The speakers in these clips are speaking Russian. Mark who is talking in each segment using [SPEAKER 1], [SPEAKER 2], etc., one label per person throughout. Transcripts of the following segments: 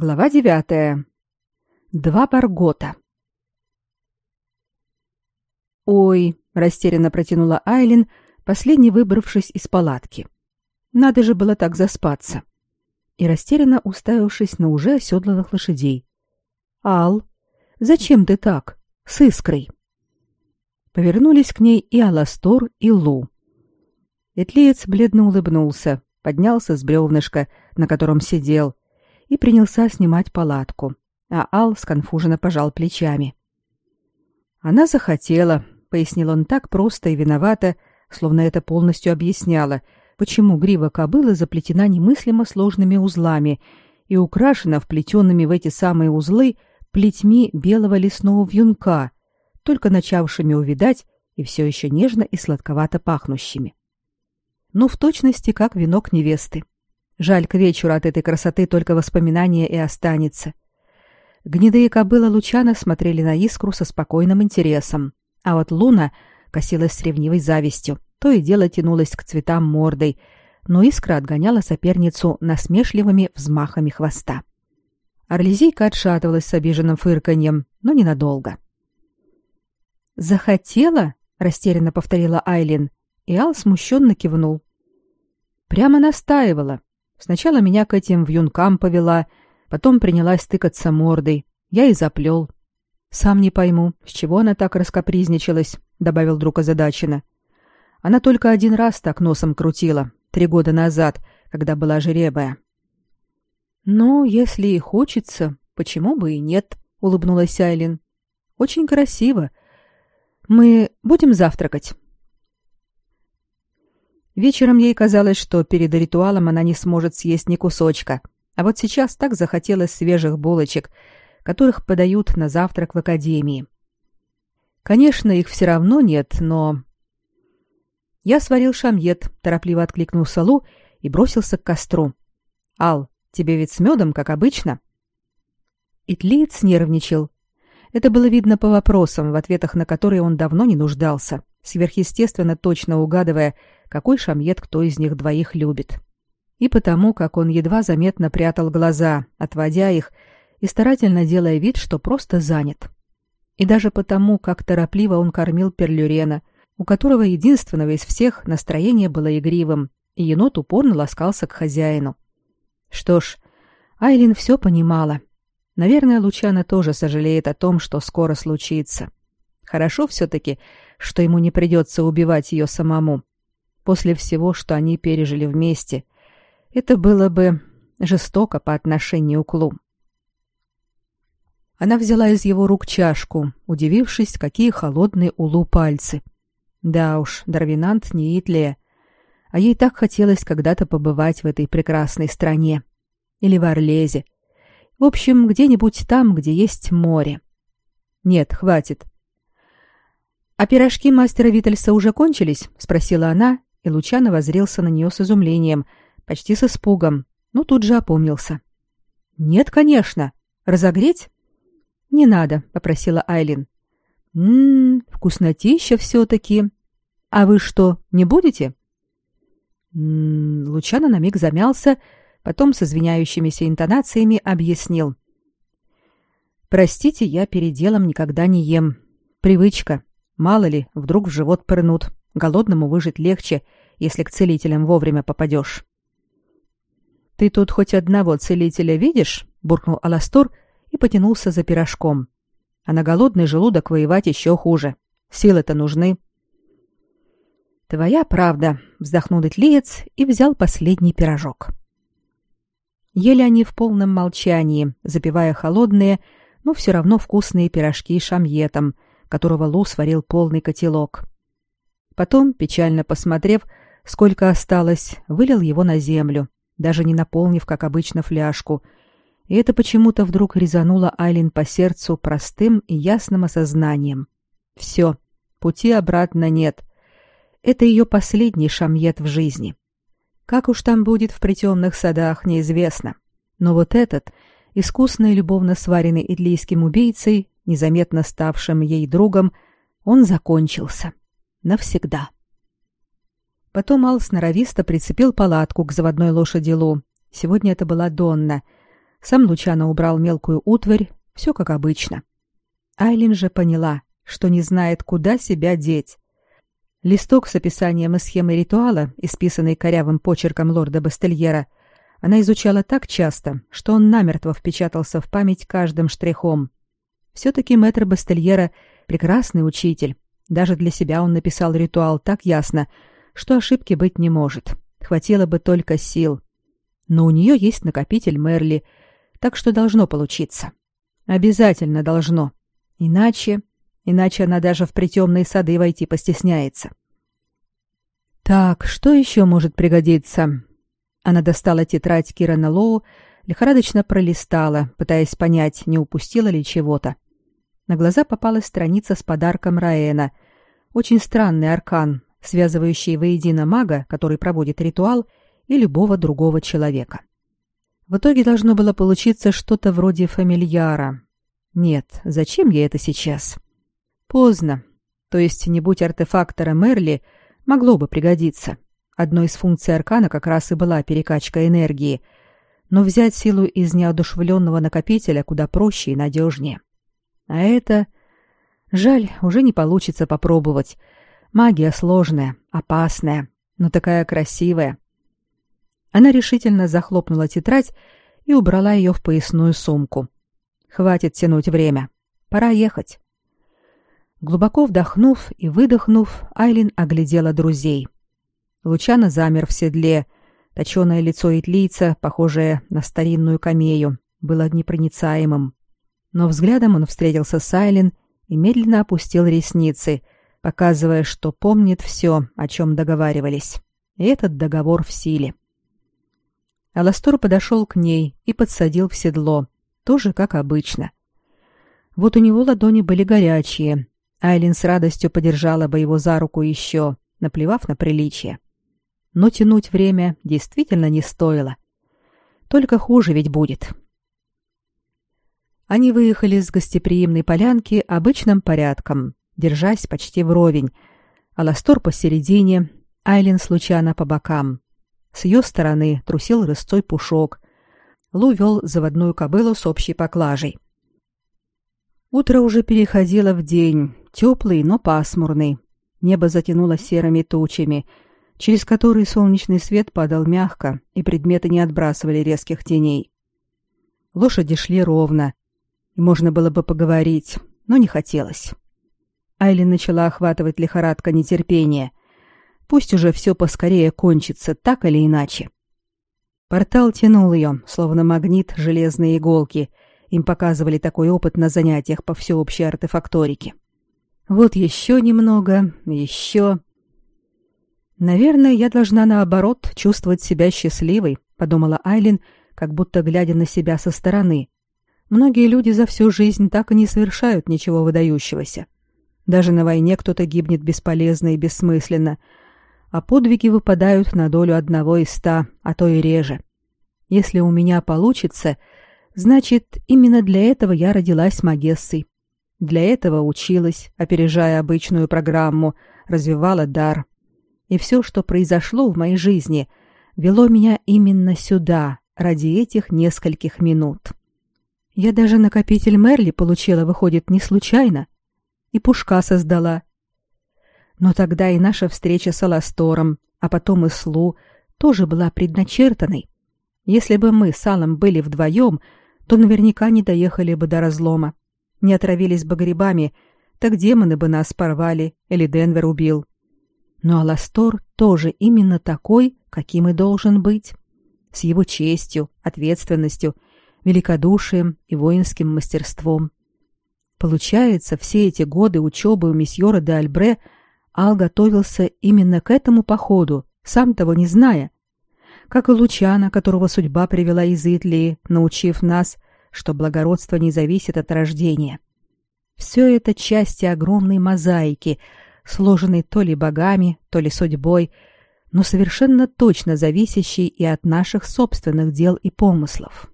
[SPEAKER 1] Глава девятая. Два баргота. Ой, растерянно протянула Айлин, последний выбравшись из палатки. Надо же было так заспаться. И растерянно уставившись на уже оседланных лошадей. Ал, зачем ты так? С искрой. Повернулись к ней и Аластор, и Лу. Этлиец бледно улыбнулся, поднялся с бревнышка, на котором сидел, и принялся снимать палатку, а Ал сконфуженно пожал плечами. «Она захотела», — пояснил он так просто и виновато, словно это полностью объясняло, почему грива кобылы заплетена немыслимо сложными узлами и украшена вплетенными в эти самые узлы плетьми белого лесного вьюнка, только начавшими увидать и все еще нежно и сладковато пахнущими. Ну, в точности, как венок невесты. Жаль, к вечеру от этой красоты только воспоминание и останется. Гнедые кобылы Лучана смотрели на искру со спокойным интересом, а вот Луна косилась с ревнивой завистью, то и дело тянулась к цветам мордой, но искра отгоняла соперницу насмешливыми взмахами хвоста. Орлезийка отшатывалась с обиженным фырканьем, но ненадолго. «Захотела?» — растерянно повторила Айлин, и Ал смущенно кивнул. «Прямо настаивала. Сначала меня к этим вьюнкам повела, потом принялась тыкаться мордой. Я и заплел. Сам не пойму, с чего она так раскопризничалась, добавил друг озадаченно. Она только один раз так носом крутила, три года назад, когда была жеребая. Ну, если и хочется, почему бы и нет, улыбнулась Айлин. Очень красиво. Мы будем завтракать. Вечером ей казалось, что перед ритуалом она не сможет съесть ни кусочка, а вот сейчас так захотелось свежих булочек, которых подают на завтрак в академии. Конечно, их все равно нет, но... Я сварил шамьет, торопливо откликнулся Лу и бросился к костру. «Ал, тебе ведь с медом, как обычно?» Итлиец нервничал. Это было видно по вопросам, в ответах на которые он давно не нуждался, сверхъестественно точно угадывая, какой шамьет кто из них двоих любит. И потому, как он едва заметно прятал глаза, отводя их и старательно делая вид, что просто занят. И даже потому, как торопливо он кормил Перлюрена, у которого единственного из всех настроение было игривым, и енот упорно ласкался к хозяину. Что ж, Айлин все понимала. Наверное, Лучана тоже сожалеет о том, что скоро случится. Хорошо все-таки, что ему не придется убивать ее самому после всего, что они пережили вместе. Это было бы жестоко по отношению к Лу. Она взяла из его рук чашку, удивившись, какие холодные у Лу пальцы. Да уж, Дарвинант не Итлия. А ей так хотелось когда-то побывать в этой прекрасной стране. Или в Орлезе. В общем, где-нибудь там, где есть море. Нет, хватит. «А пирожки мастера Витальса уже кончились?» — спросила она и Лучано воззрился на нее с изумлением, почти с испугом, но тут же опомнился. «Нет, конечно. Разогреть?» «Не надо», — попросила Айлин. «Ммм, вкуснотища все-таки. А вы что, не будете?» М-м, Лучано на миг замялся, потом с извиняющимися интонациями объяснил. «Простите, я перед делом никогда не ем. Привычка. Мало ли, вдруг в живот пырнут. Голодному выжить легче, если к целителям вовремя попадешь. «Ты тут хоть одного целителя видишь?» — буркнул Аластор и потянулся за пирожком. «А на голодный желудок воевать еще хуже. Силы-то нужны». «Твоя правда», — вздохнул Итлиец и взял последний пирожок. Ели они в полном молчании, запивая холодные, но все равно вкусные пирожки шамьетом, которого Лу сварил полный котелок. Потом, печально посмотрев, сколько осталось, вылил его на землю, даже не наполнив, как обычно, фляжку. И это почему-то вдруг резануло Айлин по сердцу простым и ясным осознанием. Все, пути обратно нет. Это ее последний шамьет в жизни. Как уж там будет в притемных садах, неизвестно. Но вот этот, искусно и любовно сваренный идлийским убийцей, незаметно ставшим ей другом, он закончился навсегда. Потом Ал сноровисто прицепил палатку к заводной лошади Лу. Сегодня это была Донна. Сам Лучано убрал мелкую утварь, все как обычно. Айлин же поняла, что не знает, куда себя деть. Листок с описанием и схемой ритуала, исписанный корявым почерком лорда Бастельера, она изучала так часто, что он намертво впечатался в память каждым штрихом. Все-таки мэтр Бастельера — прекрасный учитель. Даже для себя он написал ритуал так ясно, что ошибки быть не может. Хватило бы только сил. Но у нее есть накопитель Мерли, так что должно получиться. Обязательно должно. Иначе... Иначе она даже в притемные сады войти постесняется. Так, что еще может пригодиться? Она достала тетрадь Кирана Лоу, лихорадочно пролистала, пытаясь понять, не упустила ли чего-то. На глаза попалась страница с подарком Раэна. Очень странный аркан, связывающий воедино мага, который проводит ритуал, и любого другого человека. В итоге должно было получиться что-то вроде фамильяра. Нет, зачем ей это сейчас? Поздно. То есть, не будь артефактора Мерли, могло бы пригодиться. Одной из функций аркана как раз и была перекачка энергии. Но взять силу из неодушевленного накопителя куда проще и надежнее. А это... Жаль, уже не получится попробовать. Магия сложная, опасная, но такая красивая. Она решительно захлопнула тетрадь и убрала ее в поясную сумку. Хватит тянуть время. Пора ехать. Глубоко вдохнув и выдохнув, Айлин оглядела друзей. Лучано замер в седле. Точеное лицо итлийца, похожее на старинную камею, было непроницаемым. Но взглядом он встретился с Айлин и медленно опустил ресницы, показывая, что помнит все, о чем договаривались. И этот договор в силе. Аластор подошел к ней и подсадил в седло, тоже как обычно. Вот у него ладони были горячие. Айлин с радостью подержала бы его за руку еще, наплевав на приличие но тянуть время действительно не стоило. Только хуже ведь будет. Они выехали с гостеприимной полянки обычным порядком, держась почти вровень. Аластор посередине, Айлин случайно по бокам. С ее стороны трусил рысцой пушок. Лу вел заводную кобылу с общей поклажей. Утро уже переходило в день, теплый, но пасмурный. Небо затянуло серыми тучами — через который солнечный свет падал мягко, и предметы не отбрасывали резких теней. Лошади шли ровно, и можно было бы поговорить, но не хотелось. Айли начала охватывать лихорадка нетерпения. Пусть уже все поскорее кончится, так или иначе. Портал тянул ее, словно магнит железные иголки. Им показывали такой опыт на занятиях по всеобщей артефакторике. Вот еще немного, еще... Наверное, я должна наоборот чувствовать себя счастливой, подумала Айлин, как будто глядя на себя со стороны. Многие люди за всю жизнь так и не совершают ничего выдающегося. Даже на войне кто-то гибнет бесполезно и бессмысленно, а подвиги выпадают на долю одного из ста, а то и реже. Если у меня получится, значит, именно для этого я родилась магессой. Для этого училась, опережая обычную программу, развивала дар, и все, что произошло в моей жизни, вело меня именно сюда, ради этих нескольких минут. Я даже накопитель Мерли получила, выходит, не случайно. И пушка создала. Но тогда и наша встреча с Аластором, а потом и с Лу, тоже была предначертанной. Если бы мы с Алом были вдвоем, то наверняка не доехали бы до разлома. Не отравились бы грибами, так демоны бы нас порвали или Денвер убил. Но Аластор тоже именно такой, каким и должен быть, с его честью, ответственностью, великодушием и воинским мастерством. Получается, все эти годы учебы у месьора де Альбре Ал готовился именно к этому походу, сам того не зная. Как и Лучана, которого судьба привела из Итлии, научив нас, что благородство не зависит от рождения. Все это части огромной мозаики — сложенный то ли богами, то ли судьбой, но совершенно точно зависящий и от наших собственных дел и помыслов.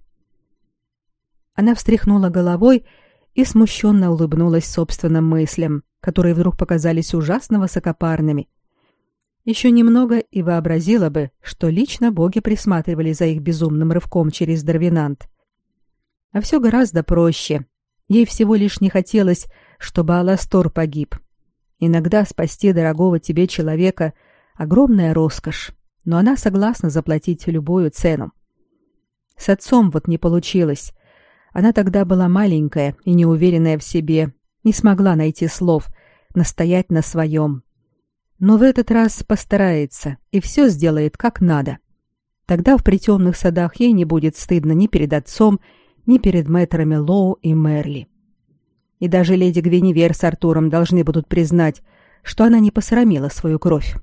[SPEAKER 1] Она встряхнула головой и смущенно улыбнулась собственным мыслям, которые вдруг показались ужасно высокопарными. Еще немного и вообразила бы, что лично боги присматривали за их безумным рывком через Дарвинант. А все гораздо проще. Ей всего лишь не хотелось, чтобы Аластор погиб. Иногда спасти дорогого тебе человека — огромная роскошь, но она согласна заплатить любую цену. С отцом вот не получилось. Она тогда была маленькая и неуверенная в себе, не смогла найти слов, настоять на своем. Но в этот раз постарается и все сделает как надо. Тогда в притемных садах ей не будет стыдно ни перед отцом, ни перед мэтрами Лоу и Мерли. И даже леди Гвиневер с Артуром должны будут признать, что она не посрамила свою кровь.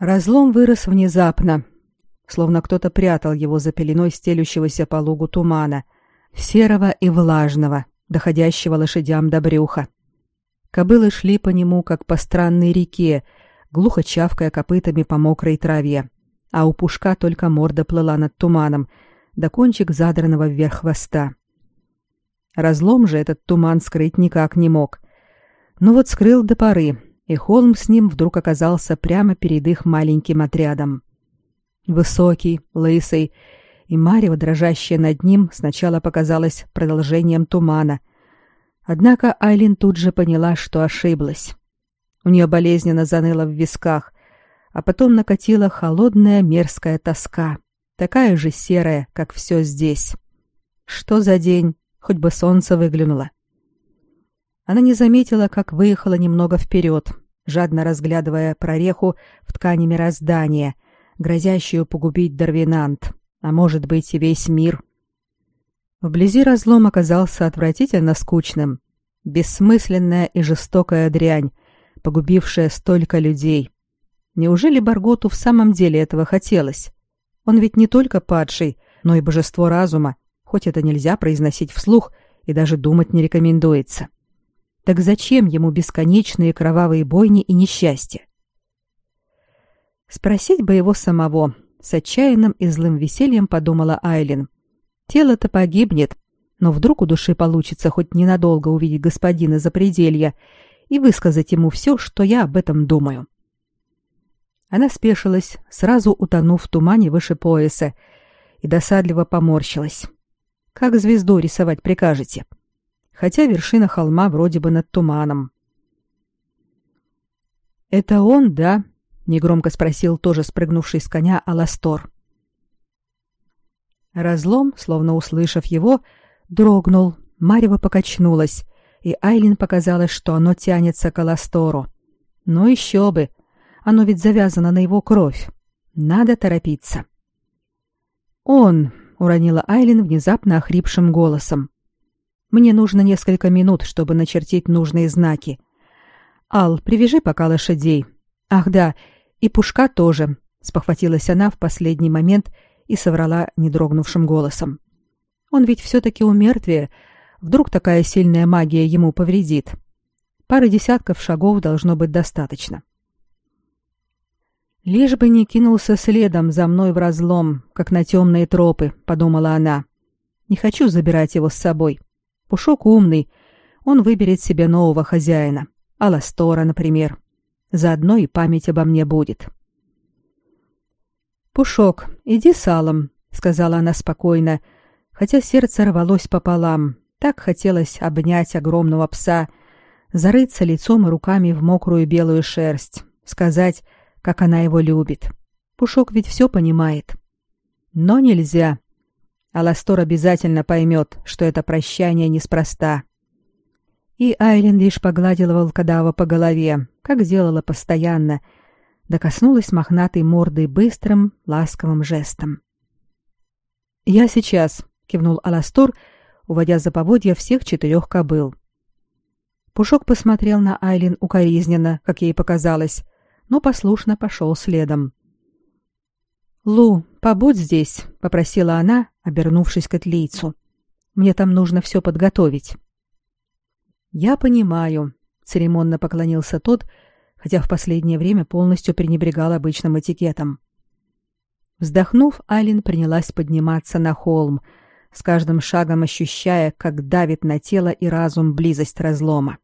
[SPEAKER 1] Разлом вырос внезапно, словно кто-то прятал его за пеленой стелющегося по лугу тумана, серого и влажного, доходящего лошадям до брюха. Кобылы шли по нему, как по странной реке, глухо чавкая копытами по мокрой траве, а у пушка только морда плыла над туманом, да кончик задранного вверх хвоста. Разлом же этот туман скрыть никак не мог. Ну вот скрыл до поры, и холм с ним вдруг оказался прямо перед их маленьким отрядом. Высокий, лысый, и марево, дрожащее над ним, сначала показалось продолжением тумана. Однако Айлин тут же поняла, что ошиблась. У нее болезненно заныло в висках, а потом накатила холодная мерзкая тоска, такая же серая, как все здесь. Что за день? Хоть бы солнце выглянуло. Она не заметила, как выехала немного вперед, жадно разглядывая прореху в ткани мироздания, грозящую погубить Дарвинант, а может быть и весь мир. Вблизи разлом оказался отвратительно скучным. Бессмысленная и жестокая дрянь, погубившая столько людей. Неужели Барготу в самом деле этого хотелось? Он ведь не только падший, но и божество разума, хоть это нельзя произносить вслух и даже думать не рекомендуется. — так зачем ему бесконечные кровавые бойни и несчастья? Спросить бы его самого, с отчаянным и злым весельем подумала Айлин. Тело-то погибнет, но вдруг у души получится хоть ненадолго увидеть господина за пределья и высказать ему все, что я об этом думаю. Она спешилась, сразу утонув в тумане выше пояса, и досадливо поморщилась. Как звезду рисовать прикажете? — хотя вершина холма вроде бы над туманом. «Это он, да?» — негромко спросил тоже спрыгнувший с коня Аластор. Разлом, словно услышав его, дрогнул, марево покачнулось, и Айлин показалось, что оно тянется к Аластору. Ну еще бы! Оно ведь завязано на его кровь. Надо торопиться. «Он!» — уронила Айлин внезапно охрипшим голосом. Мне нужно несколько минут, чтобы начертить нужные знаки. Ал, привяжи пока лошадей. Ах да, и пушка тоже, спохватилась она в последний момент и соврала недрогнувшим голосом. Он ведь все-таки у мертвия. Вдруг такая сильная магия ему повредит. Пары десятков шагов должно быть достаточно. Лишь бы не кинулся следом за мной в разлом, как на темные тропы, подумала она. Не хочу забирать его с собой. Пушок умный. Он выберет себе нового хозяина. Аластора, например. Заодно и память обо мне будет. «Пушок, иди салом», — сказала она спокойно, хотя сердце рвалось пополам. Так хотелось обнять огромного пса, зарыться лицом и руками в мокрую белую шерсть, сказать, как она его любит. Пушок ведь все понимает. Но нельзя. Аластор обязательно поймет, что это прощание неспроста. И Айлин лишь погладила волкодава по голове, как делала постоянно, докоснулась мохнатой мордой быстрым, ласковым жестом. «Я сейчас», — кивнул Аластор, уводя за поводья всех четырех кобыл. Пушок посмотрел на Айлин укоризненно, как ей показалось, но послушно пошел следом. «Лу, побудь здесь», — попросила она, обернувшись к Этлийцу. «Мне там нужно все подготовить». «Я понимаю», — церемонно поклонился тот, хотя в последнее время полностью пренебрегал обычным этикетом. Вздохнув, Алин принялась подниматься на холм, с каждым шагом ощущая, как давит на тело и разум близость разлома.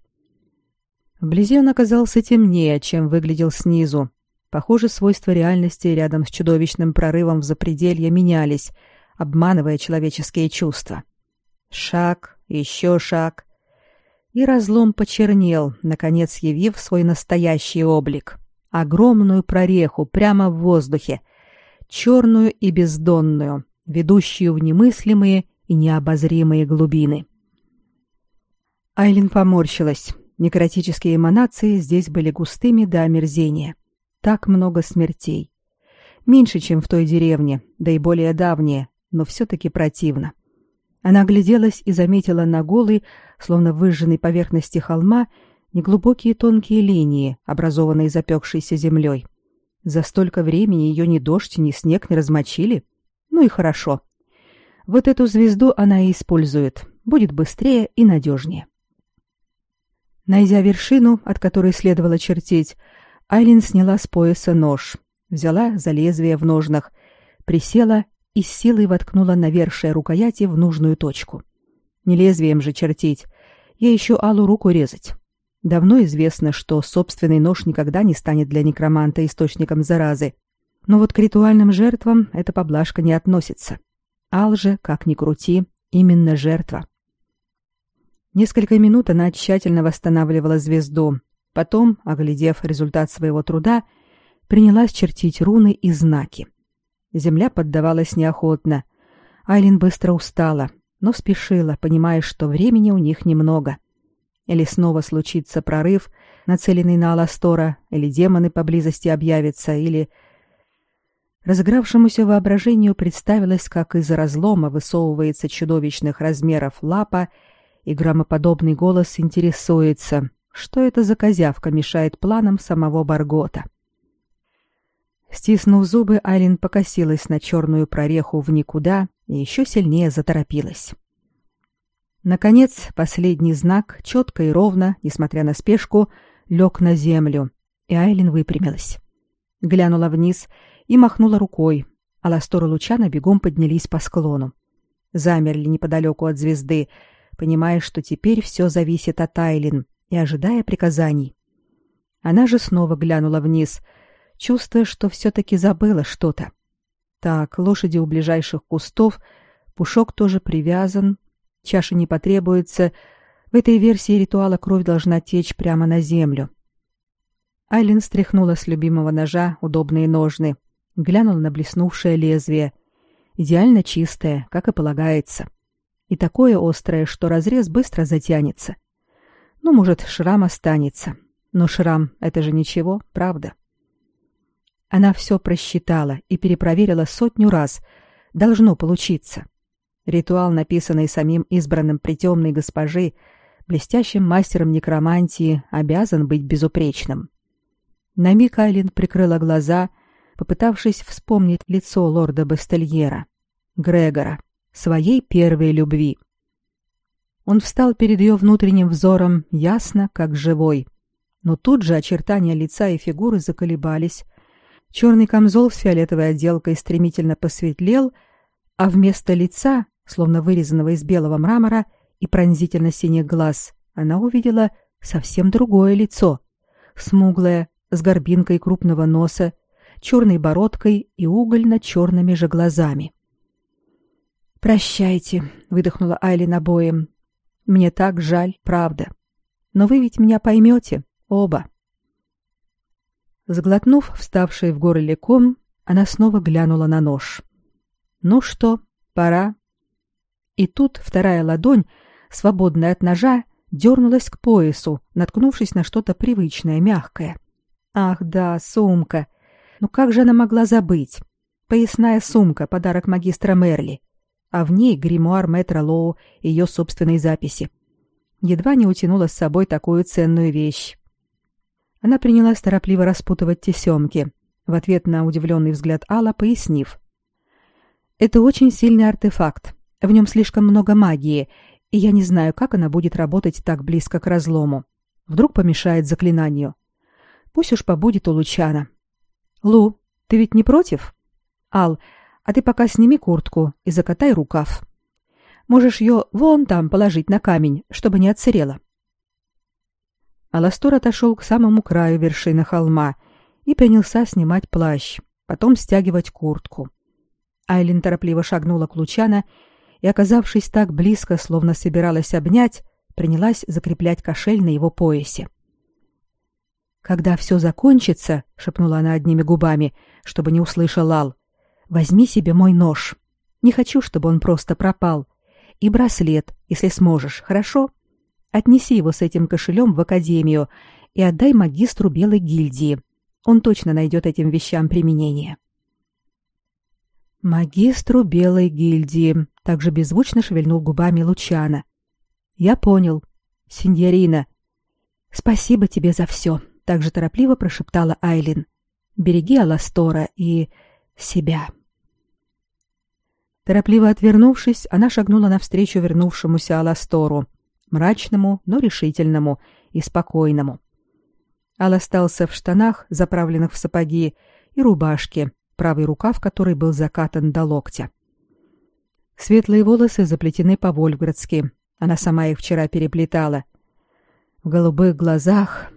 [SPEAKER 1] Вблизи он оказался темнее, чем выглядел снизу, Похоже, свойства реальности рядом с чудовищным прорывом в запределье менялись, обманывая человеческие чувства. Шаг, еще шаг. И разлом почернел, наконец явив свой настоящий облик. Огромную прореху прямо в воздухе, черную и бездонную, ведущую в немыслимые и необозримые глубины. Айлин поморщилась. Некротические эманации здесь были густыми до омерзения. Так много смертей. Меньше, чем в той деревне, да и более давние, но все-таки противно. Она огляделась и заметила на голой, словно выжженной поверхности холма, неглубокие тонкие линии, образованные запекшейся землей. За столько времени ее ни дождь, ни снег не размочили. Ну и хорошо. Вот эту звезду она и использует. Будет быстрее и надежнее. Найдя вершину, от которой следовало чертить, Айлин сняла с пояса нож, взяла за лезвие в ножнах, присела и с силой воткнула навершие рукояти в нужную точку. Не лезвием же чертить, ей еще алу руку резать. Давно известно, что собственный нож никогда не станет для некроманта источником заразы. Но вот к ритуальным жертвам эта поблажка не относится. Ал же, как ни крути, именно жертва. Несколько минут она тщательно восстанавливала звезду. Потом, оглядев результат своего труда, принялась чертить руны и знаки. Земля поддавалась неохотно. Айлин быстро устала, но спешила, понимая, что времени у них немного. Или снова случится прорыв, нацеленный на Аластора, или демоны поблизости объявятся, или... Разыгравшемуся воображению представилось, как из разлома высовывается чудовищных размеров лапа и громоподобный голос интересуется, что это за козявка мешает планам самого Баргота. Стиснув зубы, Айлин покосилась на черную прореху в никуда и еще сильнее заторопилась. Наконец, последний знак, четко и ровно, несмотря на спешку, лег на землю, и Айлин выпрямилась. Глянула вниз и махнула рукой, а Ластору Лучана бегом поднялись по склону. Замерли неподалеку от звезды, понимая, что теперь все зависит от Айлин, и ожидая приказаний. Она же снова глянула вниз, чувствуя, что все-таки забыла что-то. Так, лошади у ближайших кустов, пушок тоже привязан, чаша не потребуется. В этой версии ритуала кровь должна течь прямо на землю. Айлин стряхнула с любимого ножа удобные ножны, глянула на блеснувшее лезвие. Идеально чистое, как и полагается и такое острое, что разрез быстро затянется. Ну, может, шрам останется. Но шрам — это же ничего, правда? Она все просчитала и перепроверила сотню раз. Должно получиться. Ритуал, написанный самим избранным притемной госпожи, блестящим мастером некромантии, обязан быть безупречным. На миг Айлин прикрыла глаза, попытавшись вспомнить лицо лорда Бастельера, Грегора, своей первой любви. Он встал перед ее внутренним взором ясно, как живой. Но тут же очертания лица и фигуры заколебались. Черный камзол с фиолетовой отделкой стремительно посветлел, а вместо лица, словно вырезанного из белого мрамора и пронзительно синих глаз, она увидела совсем другое лицо. Смуглое, с горбинкой крупного носа, черной бородкой и угольно-черными же глазами. «Прощайте», — выдохнула Айлин обоим. «Мне так жаль, правда. Но вы ведь меня поймете, оба». Сглотнув вставший в горле ком, она снова глянула на нож. «Ну что, пора». И тут вторая ладонь, свободная от ножа, дернулась к поясу, наткнувшись на что-то привычное, мягкое. «Ах да, сумка! Ну как же она могла забыть? Поясная сумка, подарок магистра Мерли а в ней гримуар мэтра Лоу и ее собственные записи. Едва не утянула с собой такую ценную вещь. Она принялась торопливо распутывать тесемки, в ответ на удивленный взгляд Алла пояснив. «Это очень сильный артефакт. В нем слишком много магии, и я не знаю, как она будет работать так близко к разлому. Вдруг помешает заклинанию. Пусть уж побудет у Лучана. Лу, ты ведь не против? Ал, а ты пока сними куртку и закатай рукав. Можешь ее вон там положить на камень, чтобы не отсырела. Аластор отошел к самому краю вершины холма и принялся снимать плащ, потом стягивать куртку. Айлин торопливо шагнула к Лучана и, оказавшись так близко, словно собиралась обнять, принялась закреплять кошель на его поясе. «Когда все закончится», — шепнула она одними губами, чтобы не услышал Ал, — «возьми себе мой нож. Не хочу, чтобы он просто пропал. И браслет, если сможешь, хорошо? Отнеси его с этим кошелем в академию и отдай магистру Белой гильдии. Он точно найдет этим вещам применение». «Магистру Белой гильдии», — также беззвучно шевельнул губами Лучана. «Я понял. Синьорина. Спасибо тебе за все», — также торопливо прошептала Айлин. «Береги Аластора и себя». Торопливо отвернувшись, она шагнула навстречу вернувшемуся Аластору, мрачному, но решительному и спокойному. Ал остался в штанах, заправленных в сапоги, и рубашке, правый рукав которой был закатан до локтя. Светлые волосы заплетены по-вольфградски. Она сама их вчера переплетала. В голубых глазах...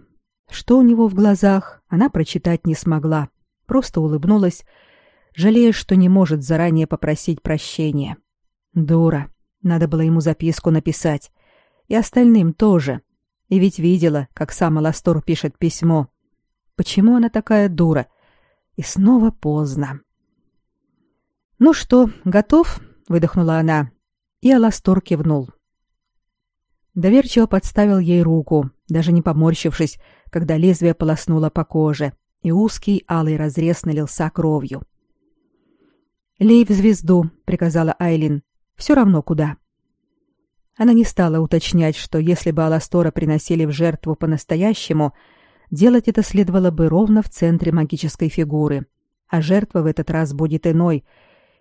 [SPEAKER 1] Что у него в глазах, она прочитать не смогла. Просто улыбнулась, жалея, что не может заранее попросить прощения. Дура. Надо было ему записку написать. И остальным тоже. И ведь видела, как сам Аластор пишет письмо. Почему она такая дура? — и снова поздно. «Ну что, готов?» — выдохнула она. И Аластор кивнул. Доверчиво подставил ей руку, даже не поморщившись, когда лезвие полоснуло по коже, и узкий алый разрез налился кровью. «Лей в звезду», — приказала Айлин. «Все равно куда». Она не стала уточнять, что если бы Аластора приносили в жертву по-настоящему — делать это следовало бы ровно в центре магической фигуры, а жертва в этот раз будет иной,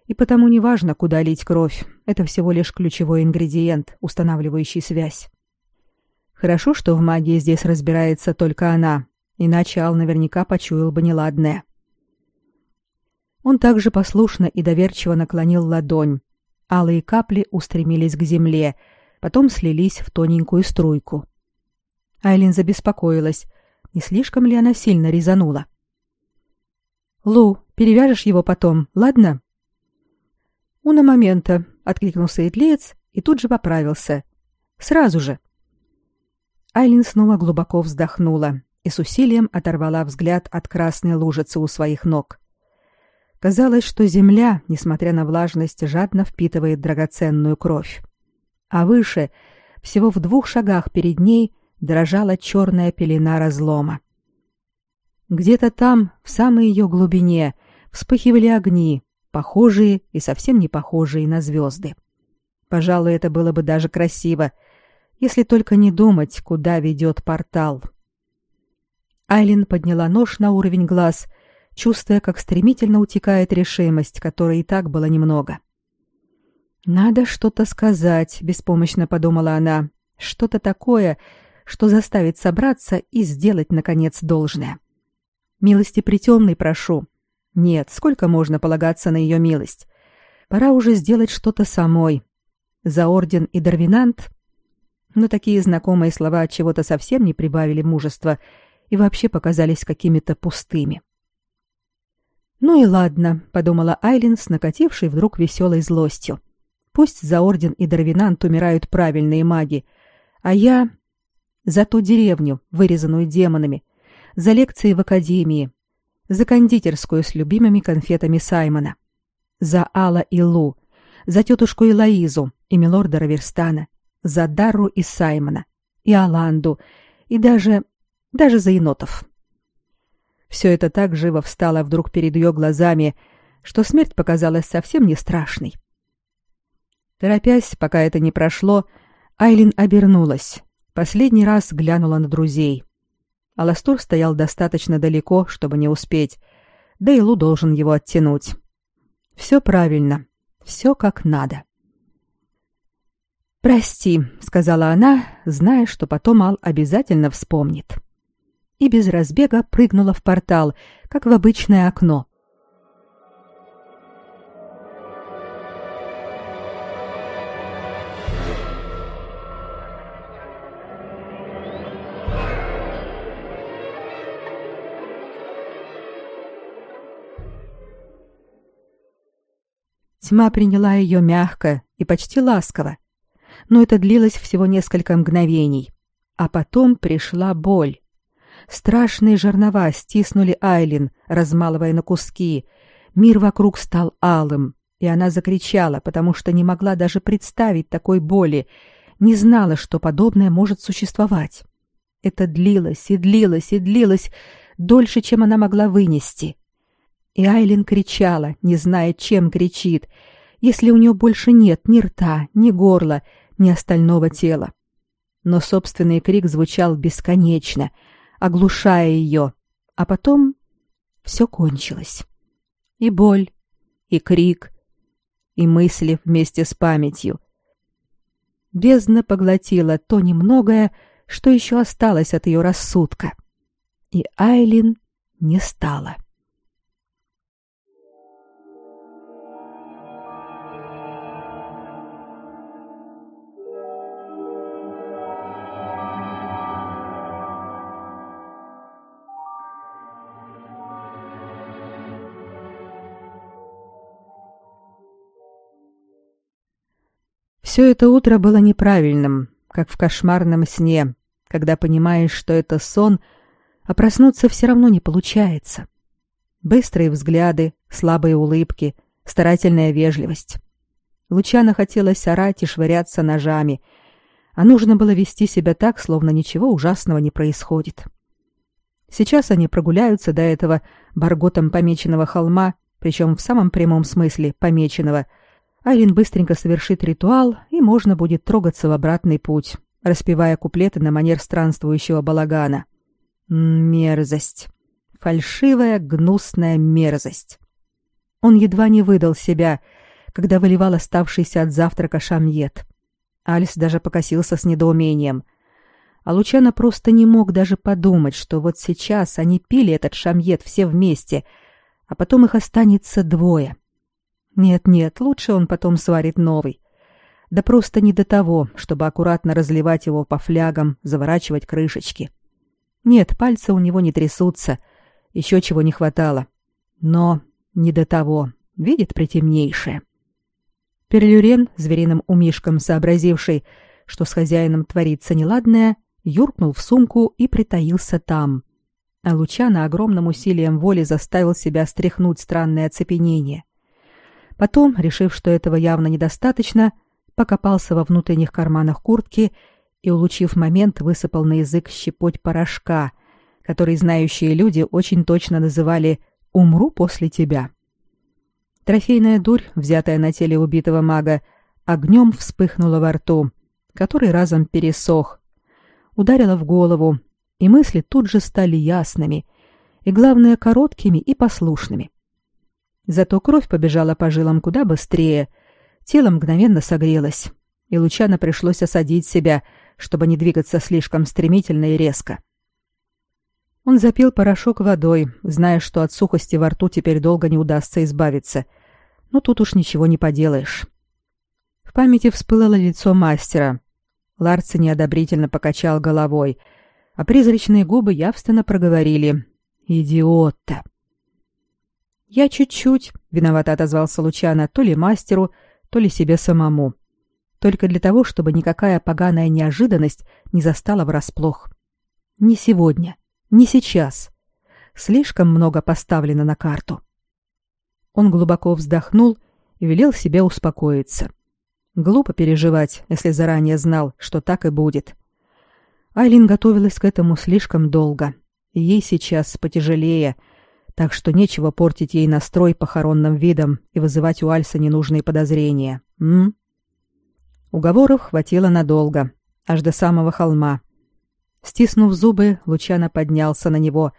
[SPEAKER 1] и потому неважно, куда лить кровь, это всего лишь ключевой ингредиент, устанавливающий связь. Хорошо, что в магии здесь разбирается только она, иначе Ал наверняка почуял бы неладное. Он также послушно и доверчиво наклонил ладонь. Алые капли устремились к земле, потом слились в тоненькую струйку. Айлин забеспокоилась, не слишком ли она сильно резанула. «Лу, перевяжешь его потом, ладно?» «Уна момента», — откликнулся Итлеец и тут же поправился. «Сразу же». Айлин снова глубоко вздохнула и с усилием оторвала взгляд от красной лужицы у своих ног. Казалось, что земля, несмотря на влажность, жадно впитывает драгоценную кровь. А выше, всего в двух шагах перед ней, дрожала черная пелена разлома. Где-то там, в самой ее глубине, вспыхивали огни, похожие и совсем не похожие на звезды. Пожалуй, это было бы даже красиво, если только не думать, куда ведет портал. Айлин подняла нож на уровень глаз, чувствуя, как стремительно утекает решимость, которой и так было немного. «Надо что-то сказать», — беспомощно подумала она. «Что-то такое, что заставит собраться и сделать, наконец, должное. Милости притемной прошу. Нет, сколько можно полагаться на ее милость? Пора уже сделать что-то самой. За орден и Дарвинант? Но такие знакомые слова от чего-то совсем не прибавили мужества и вообще показались какими-то пустыми. «Ну и ладно», — подумала Айлин с накатившей вдруг веселой злостью. «Пусть за орден и Дарвинант умирают правильные маги, а я за ту деревню, вырезанную демонами, за лекции в академии, за кондитерскую с любимыми конфетами Саймона, за Алла и Лу, за тетушку Элоизу и милорда Раверстана, за Дарру и Саймона, и Аланду, и даже... даже за енотов. Все это так живо встало вдруг перед ее глазами, что смерть показалась совсем не страшной. Торопясь, пока это не прошло, Айлин обернулась Последний раз глянула на друзей. Аластур стоял достаточно далеко, чтобы не успеть, да и Лу должен его оттянуть. Все правильно, все как надо. «Прости», — сказала она, зная, что потом Ал обязательно вспомнит и без разбега прыгнула в портал, как в обычное окно. Тьма приняла ее мягко и почти ласково, но это длилось всего несколько мгновений, а потом пришла боль. Страшные жернова стиснули Айлин, размалывая на куски. Мир вокруг стал алым, и она закричала, потому что не могла даже представить такой боли, не знала, что подобное может существовать. Это длилось и длилось и длилось дольше, чем она могла вынести. И Айлин кричала, не зная, чем кричит, если у нее больше нет ни рта, ни горла, ни остального тела. Но собственный крик звучал бесконечно, оглушая ее, а потом все кончилось. И боль, и крик, и мысли вместе с памятью. Бездна поглотила то немногое, что еще осталось от ее рассудка. И Айлин не стала. — Все это утро было неправильным, как в кошмарном сне, когда понимаешь, что это сон, а проснуться все равно не получается. Быстрые взгляды, слабые улыбки, старательная вежливость. Лучано хотелось орать и швыряться ножами, а нужно было вести себя так, словно ничего ужасного не происходит. Сейчас они прогуляются до этого барготом помеченного холма, причем в самом прямом смысле помеченного – Айлин быстренько совершит ритуал, и можно будет трогаться в обратный путь, распевая куплеты на манер странствующего балагана. Мерзость. Фальшивая, гнусная мерзость. Он едва не выдал себя, когда выливал оставшийся от завтрака шамьет. Альс даже покосился с недоумением. А Лучано просто не мог даже подумать, что вот сейчас они пили этот шамьет все вместе, а потом их останется двое — нет-нет, лучше он потом сварит новый. Да просто не до того, чтобы аккуратно разливать его по флягам, заворачивать крышечки. Нет, пальцы у него не трясутся. Еще чего не хватало. Но не до того. Видит притемнейшее. Перлюрен, звериным умишком сообразивший, что с хозяином творится неладное, юркнул в сумку и притаился там. А Лучана огромным усилием воли заставил себя стряхнуть странное оцепенение. Потом, решив, что этого явно недостаточно, покопался во внутренних карманах куртки и, улучив момент, высыпал на язык щепоть порошка, который знающие люди очень точно называли «умру после тебя». Трофейная дурь, взятая на теле убитого мага, огнем вспыхнула во рту, который разом пересох, ударила в голову, и мысли тут же стали ясными и, главное, короткими и послушными. Зато кровь побежала по жилам куда быстрее, тело мгновенно согрелось, и Лучано пришлось осадить себя, чтобы не двигаться слишком стремительно и резко. Он запил порошок водой, зная, что от сухости во рту теперь долго не удастся избавиться. Но тут уж ничего не поделаешь. В памяти всплыло лицо мастера. Ларци неодобрительно покачал головой, а призрачные губы явственно проговорили «Идиот-то!» Я чуть-чуть, виновато отозвался Лучано, то ли мастеру, то ли себе самому. Только для того, чтобы никакая поганая неожиданность не застала врасплох. Не сегодня, не сейчас. Слишком много поставлено на карту. Он глубоко вздохнул и велел себе успокоиться. Глупо переживать, если заранее знал, что так и будет. Айлин готовилась к этому слишком долго, ей сейчас потяжелее — так что нечего портить ей настрой похоронным видом и вызывать у Альса ненужные подозрения. М? Уговоров хватило надолго, аж до самого холма. Стиснув зубы, Лучано поднялся на него,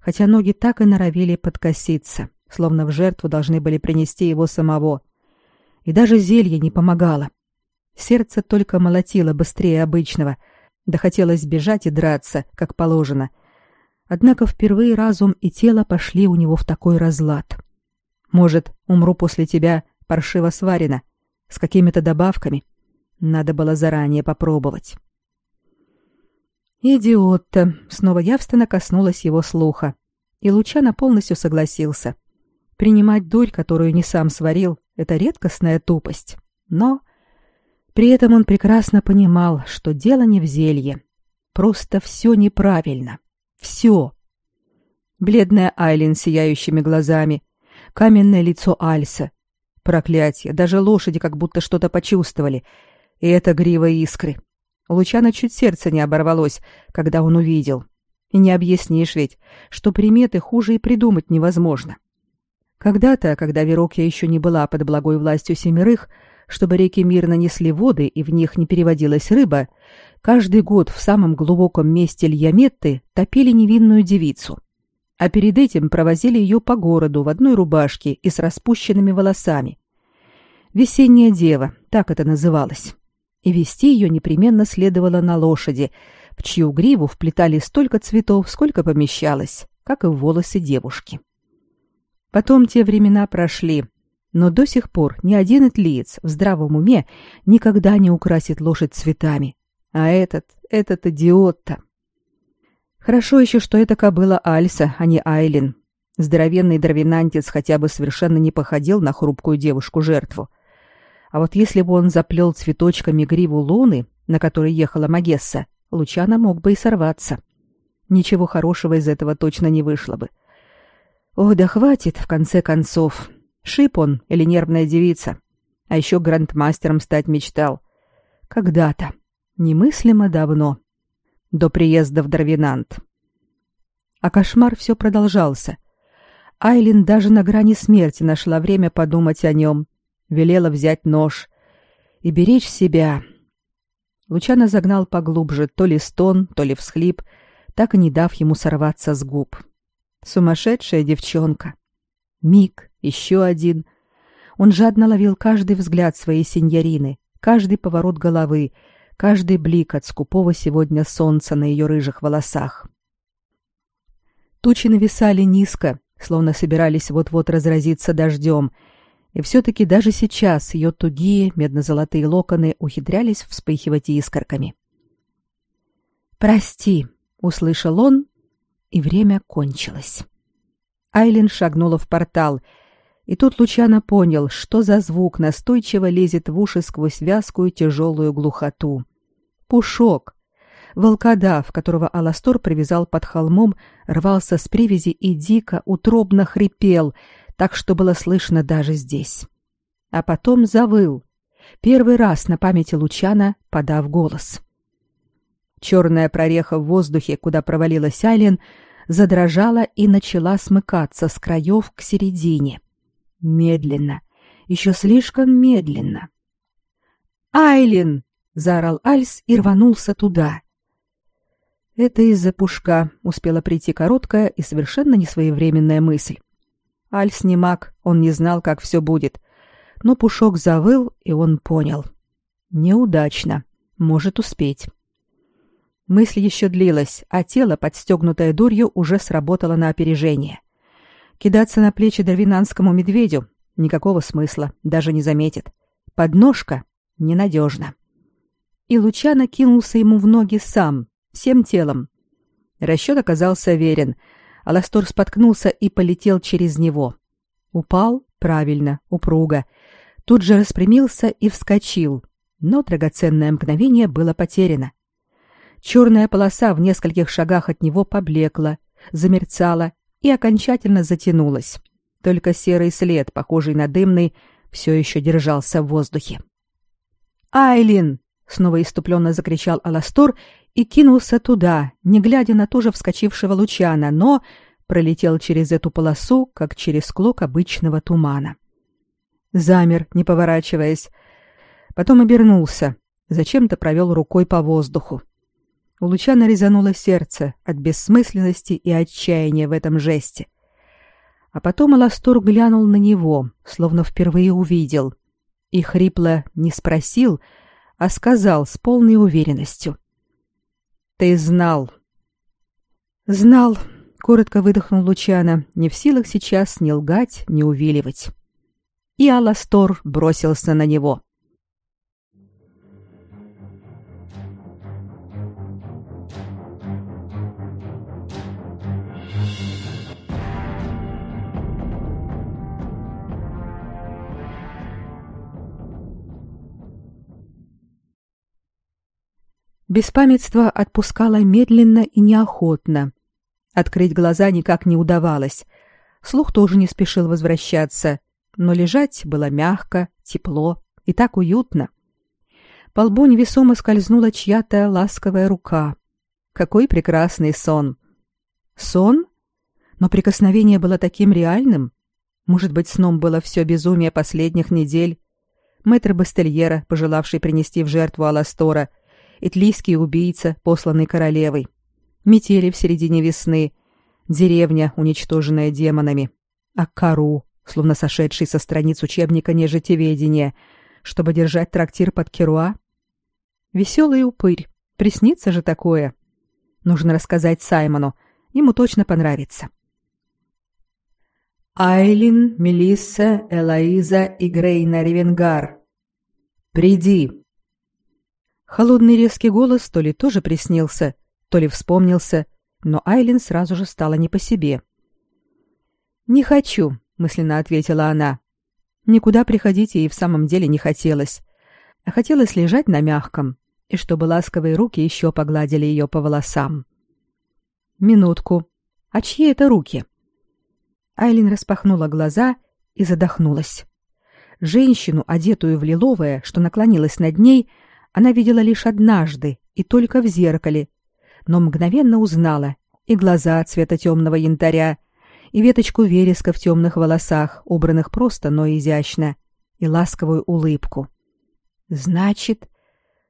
[SPEAKER 1] хотя ноги так и норовили подкоситься, словно в жертву должны были принести его самого. И даже зелье не помогало. Сердце только молотило быстрее обычного, да хотелось бежать и драться, как положено — Однако впервые разум и тело пошли у него в такой разлад. Может, умру после тебя паршиво сварено, с какими-то добавками. Надо было заранее попробовать. Идиот-то! Снова явственно коснулась его слуха. И Лучано полностью согласился. Принимать дурь, которую не сам сварил, это редкостная тупость. Но при этом он прекрасно понимал, что дело не в зелье. Просто все неправильно. Все. Бледная Айлин сияющими глазами, каменное лицо Альса. Проклятие, даже лошади как будто что-то почувствовали. И это грива искры. У Лучана чуть сердце не оборвалось, когда он увидел. И не объяснишь ведь, что приметы хуже и придумать невозможно. Когда-то, когда Верокья еще не была под благой властью семерых, чтобы реки мирно несли воды и в них не переводилась рыба, каждый год в самом глубоком месте Льяметты топили невинную девицу а перед этим провозили ее по городу в одной рубашке и с распущенными волосами. Весенняя дева, так это называлось. И вести ее непременно следовало на лошади, в чью гриву вплетали столько цветов, сколько помещалось, как и в волосы девушки. Потом те времена прошли, но до сих пор ни один итлиец в здравом уме никогда не украсит лошадь цветами. А этот, этот идиот-то... Хорошо еще, что это кобыла Альса, а не Айлин. Здоровенный дровинантец хотя бы совершенно не походил на хрупкую девушку-жертву. А вот если бы он заплел цветочками гриву луны, на которой ехала Магесса, Лучана мог бы и сорваться. Ничего хорошего из этого точно не вышло бы. Ох, да хватит, в конце концов. Шип он или нервная девица. А еще грандмастером стать мечтал. Когда-то. Немыслимо давно до приезда в Дравинант. А кошмар все продолжался. Айлин даже на грани смерти нашла время подумать о нем, велела взять нож и беречь себя. Лучано загнал поглубже то ли стон, то ли всхлип, так и не дав ему сорваться с губ. Сумасшедшая девчонка. Миг, еще один. Он жадно ловил каждый взгляд своей сеньорины, каждый поворот головы, каждый блик от скупого сегодня солнца на ее рыжих волосах. Тучи нависали низко, словно собирались вот-вот разразиться дождем, и все-таки даже сейчас ее тугие медно-золотые локоны ухитрялись вспыхивать искорками. «Прости», — услышал он, и время кончилось. Айлин шагнула в портал — и тут Лучано понял, что за звук настойчиво лезет в уши сквозь вязкую тяжелую глухоту. Пушок. Волкодав, которого Аластор привязал под холмом, рвался с привязи и дико, утробно хрипел, так что было слышно даже здесь. А потом завыл. Первый раз на памяти Лучана, подав голос. Черная прореха в воздухе, куда провалилась Айлен, задрожала и начала смыкаться с краев к середине. Медленно, еще слишком медленно. «Айлин!» — заорал Альс и рванулся туда. Это из-за пушка успела прийти короткая и совершенно несвоевременная мысль. Альс не маг, он не знал, как все будет. Но пушок завыл, и он понял. Неудачно. Может успеть. Мысль еще длилась, а тело, подстегнутое дурью, уже сработало на опережение. Кидаться на плечи дарвинанскому медведю никакого смысла, даже не заметит. Подножка ненадежна. И Лучано кинулся ему в ноги сам, всем телом. Расчет оказался верен. Аластор споткнулся и полетел через него. Упал правильно, упруго. Тут же распрямился и вскочил. Но драгоценное мгновение было потеряно. Черная полоса в нескольких шагах от него поблекла, замерцала и окончательно затянулась. Только серый след, похожий на дымный, все еще держался в воздухе. «Айлин!» — снова иступленно закричал Аластор и кинулся туда, не глядя на тоже вскочившего Лучана, но пролетел через эту полосу, как через клок обычного тумана. Замер, не поворачиваясь. Потом обернулся, зачем-то провел рукой по воздуху. У Лучана резануло сердце от бессмысленности и отчаяния в этом жесте. А потом Аластор глянул на него, словно впервые увидел, и хрипло не спросил, а сказал с полной уверенностью. «Ты знал». «Знал», — коротко выдохнул Лучана, не в силах сейчас ни лгать, ни увиливать. И Аластор бросился на него. Беспамятство отпускало медленно и неохотно. Открыть глаза никак не удавалось. Слух тоже не спешил возвращаться, но лежать было мягко, тепло и так уютно. По лбу невесомо скользнула чья-то ласковая рука. Какой прекрасный сон! Сон? Но прикосновение было таким реальным. Может быть, сном было все безумие последних недель. Мэтр Бастельера, пожелавший принести в жертву Аластора, итлийский убийца, посланный королевой, метели в середине весны, деревня, уничтоженная демонами, Аккару, словно сошедший со страниц учебника нежитеведения, чтобы держать трактир под Керуа. Веселый упырь, приснится же такое. Нужно рассказать Саймону, ему точно понравится. Айлин, Мелисса, Элоиза и Грейна Ревенгар. Приди. Холодный резкий голос то ли тоже приснился, то ли вспомнился, но Айлин сразу же стала не по себе. «Не хочу», — мысленно ответила она. Никуда приходить ей в самом деле не хотелось. А хотелось лежать на мягком, и чтобы ласковые руки еще погладили ее по волосам. «Минутку. А чьи это руки?» Айлин распахнула глаза и задохнулась. Женщину, одетую в лиловое, что наклонилась над ней, она видела лишь однажды и только в зеркале, но мгновенно узнала и глаза цвета темного янтаря, и веточку вереска в темных волосах, убранных просто, но изящно, и ласковую улыбку. Значит,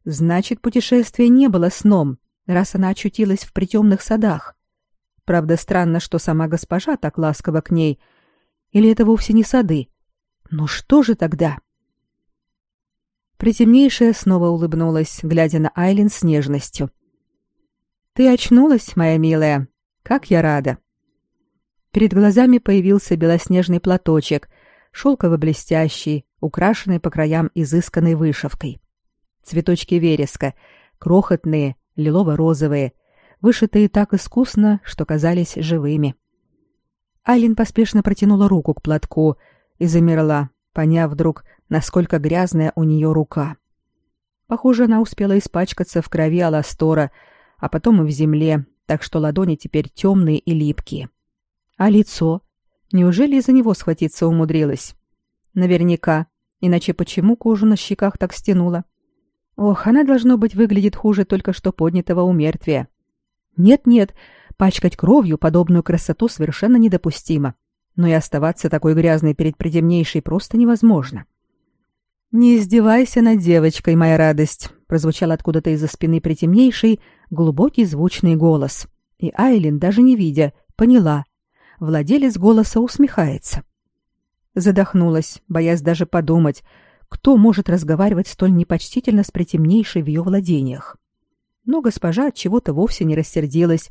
[SPEAKER 1] значит, путешествие не было сном, раз она очутилась в притемных садах. Правда, странно, что сама госпожа так ласкова к ней. Или это вовсе не сады? Ну что же тогда? Притемнейшая снова улыбнулась, глядя на Айлин с нежностью. Ты очнулась, моя милая. Как я рада. Перед глазами появился белоснежный платочек, шелково-блестящий, украшенный по краям изысканной вышивкой. Цветочки вереска, крохотные, лилово-розовые, вышитые так искусно, что казались живыми. Айлин поспешно протянула руку к платку и замерла, поняв вдруг, насколько грязная у нее рука. Похоже, она успела испачкаться в крови Аластора, а потом и в земле, так что ладони теперь темные и липкие. А лицо? Неужели из-за него схватиться умудрилась? Наверняка. Иначе почему кожу на щеках так стянула? Ох, она, должно быть, выглядит хуже только что поднятого умертвия. Нет-нет, пачкать кровью подобную красоту совершенно недопустимо. Но и оставаться такой грязной перед притемнейшей просто невозможно. «Не издевайся над девочкой, моя радость», — прозвучал откуда-то из-за спины притемнейший глубокий звучный голос. И Айлин, даже не видя, поняла. Владелец голоса усмехается. Задохнулась, боясь даже подумать, кто может разговаривать столь непочтительно с притемнейшей в ее владениях. Но госпожа от чего-то вовсе не рассердилась,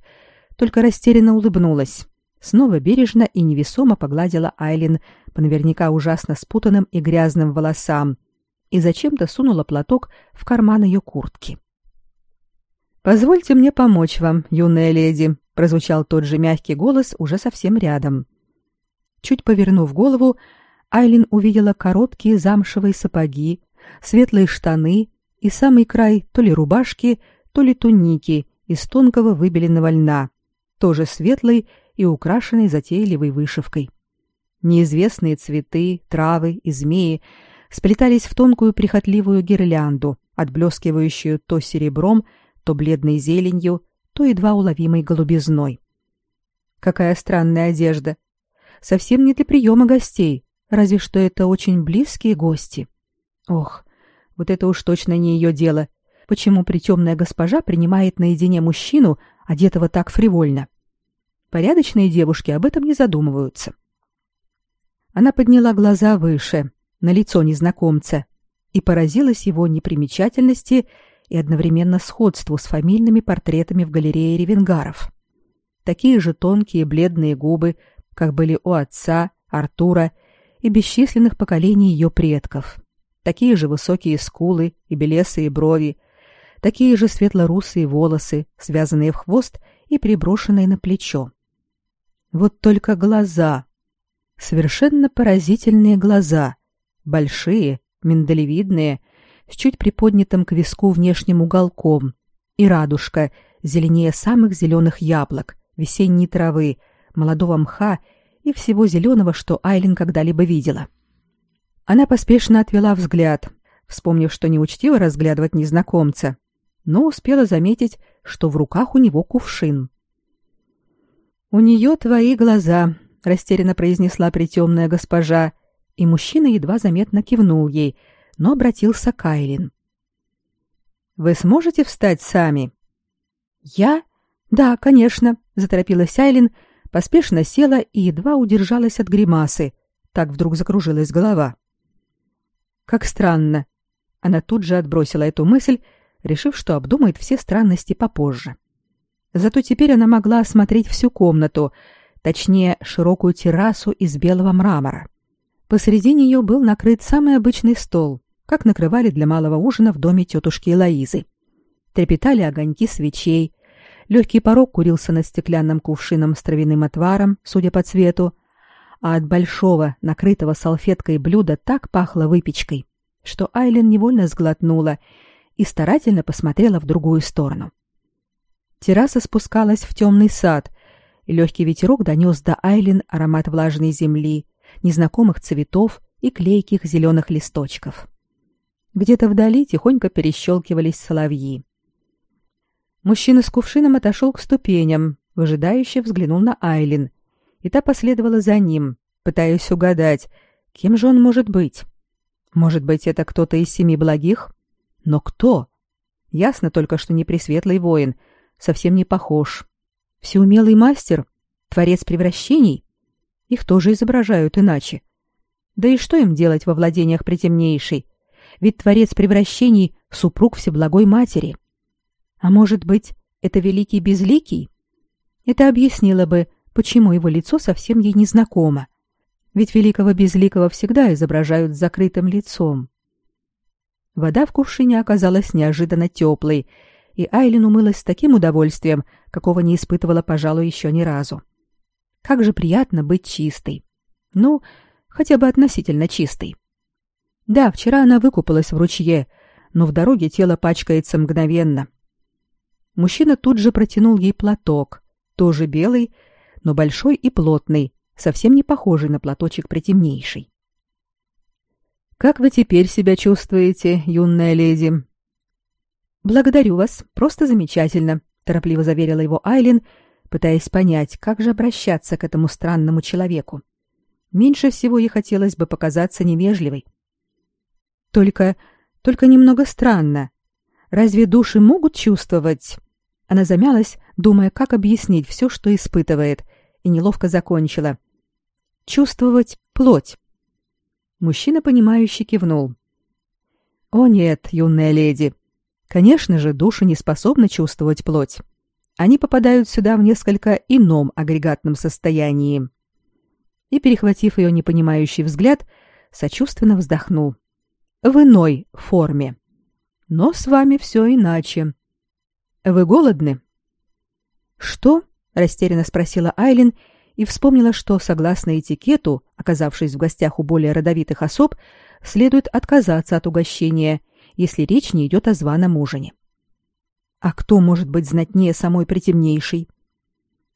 [SPEAKER 1] только растерянно улыбнулась. Снова бережно и невесомо погладила Айлин по наверняка ужасно спутанным и грязным волосам и зачем-то сунула платок в карман ее куртки. Позвольте мне помочь вам, юная леди, прозвучал тот же мягкий голос уже совсем рядом. Чуть повернув голову, Айлин увидела короткие замшевые сапоги, светлые штаны и самый край то ли рубашки, то ли туники из тонкого выбеленного льна, тоже светлой и украшенной затейливой вышивкой. Неизвестные цветы, травы и змеи сплетались в тонкую прихотливую гирлянду, отблескивающую то серебром, то бледной зеленью, то едва уловимой голубизной. Какая странная одежда. Совсем не для приема гостей, разве что это очень близкие гости. Ох, вот это уж точно не ее дело почему притемная госпожа принимает наедине мужчину, одетого так фривольно. Порядочные девушки об этом не задумываются. Она подняла глаза выше, на лицо незнакомца, и поразилась его непримечательности и одновременно сходству с фамильными портретами в галерее ревенгаров. Такие же тонкие бледные губы, как были у отца, Артура и бесчисленных поколений ее предков. Такие же высокие скулы и белесые брови, такие же светло-русые волосы, связанные в хвост и приброшенные на плечо. Вот только глаза. Совершенно поразительные глаза. Большие, миндалевидные, с чуть приподнятым к виску внешним уголком, и радужка, зеленее самых зеленых яблок, весенней травы, молодого мха и всего зеленого, что Айлин когда-либо видела. Она поспешно отвела взгляд, вспомнив, что неучтиво разглядывать незнакомца, но успела заметить, что в руках у него кувшин. «У нее твои глаза», — растерянно произнесла притемная госпожа, и мужчина едва заметно кивнул ей, но обратился к Айлин. «Вы сможете встать сами?» «Я? Да, конечно», — заторопилась Айлин, поспешно села и едва удержалась от гримасы. Так вдруг закружилась голова. Как странно. Она тут же отбросила эту мысль, решив, что обдумает все странности попозже. Зато теперь она могла осмотреть всю комнату, точнее, широкую террасу из белого мрамора. Посреди нее был накрыт самый обычный стол, как накрывали для малого ужина в доме тетушки Элоизы. Трепетали огоньки свечей, легкий порог курился над стеклянным кувшином с травяным отваром, судя по цвету, а от большого, накрытого салфеткой блюда так пахло выпечкой, что Айлен невольно сглотнула и старательно посмотрела в другую сторону. Терраса спускалась в темный сад, и легкий ветерок донес до Айлен аромат влажной земли, незнакомых цветов и клейких зеленых листочков. Где-то вдали тихонько перещелкивались соловьи. Мужчина с кувшином отошел к ступеням, выжидающе взглянул на Айлин, и та последовала за ним, пытаясь угадать, кем же он может быть. Может быть, это кто-то из семи благих? Но кто? Ясно только, что не пресветлый воин, совсем не похож. Всеумелый мастер, творец превращений? Их тоже изображают иначе. Да и что им делать во владениях притемнейшей? Ведь творец превращений — супруг Всеблагой Матери. А может быть, это Великий Безликий? Это объяснило бы, почему его лицо совсем ей не знакомо. Ведь великого безликого всегда изображают с закрытым лицом. Вода в кувшине оказалась неожиданно теплой, и Айлин умылась с таким удовольствием, какого не испытывала, пожалуй, еще ни разу. Как же приятно быть чистой. Ну, хотя бы относительно чистой. Да, вчера она выкупалась в ручье, но в дороге тело пачкается мгновенно. Мужчина тут же протянул ей платок, тоже белый, но большой и плотный, совсем не похожий на платочек притемнейший. «Как вы теперь себя чувствуете, юная леди?» «Благодарю вас, просто замечательно», — торопливо заверила его Айлин, пытаясь понять, как же обращаться к этому странному человеку. Меньше всего ей хотелось бы показаться невежливой. «Только... только немного странно. Разве души могут чувствовать...» Она замялась, думая, как объяснить все, что испытывает, и неловко закончила. «Чувствовать плоть». Мужчина, понимающе кивнул. «О нет, юная леди. Конечно же, души не способны чувствовать плоть. Они попадают сюда в несколько ином агрегатном состоянии». И, перехватив ее непонимающий взгляд, сочувственно вздохнул. «В иной форме. Но с вами все иначе. Вы голодны?» «Что?» — растерянно спросила Айлин и вспомнила, что, согласно этикету, оказавшись в гостях у более родовитых особ, следует отказаться от угощения, если речь не идет о званом ужине. А кто может быть знатнее самой притемнейшей?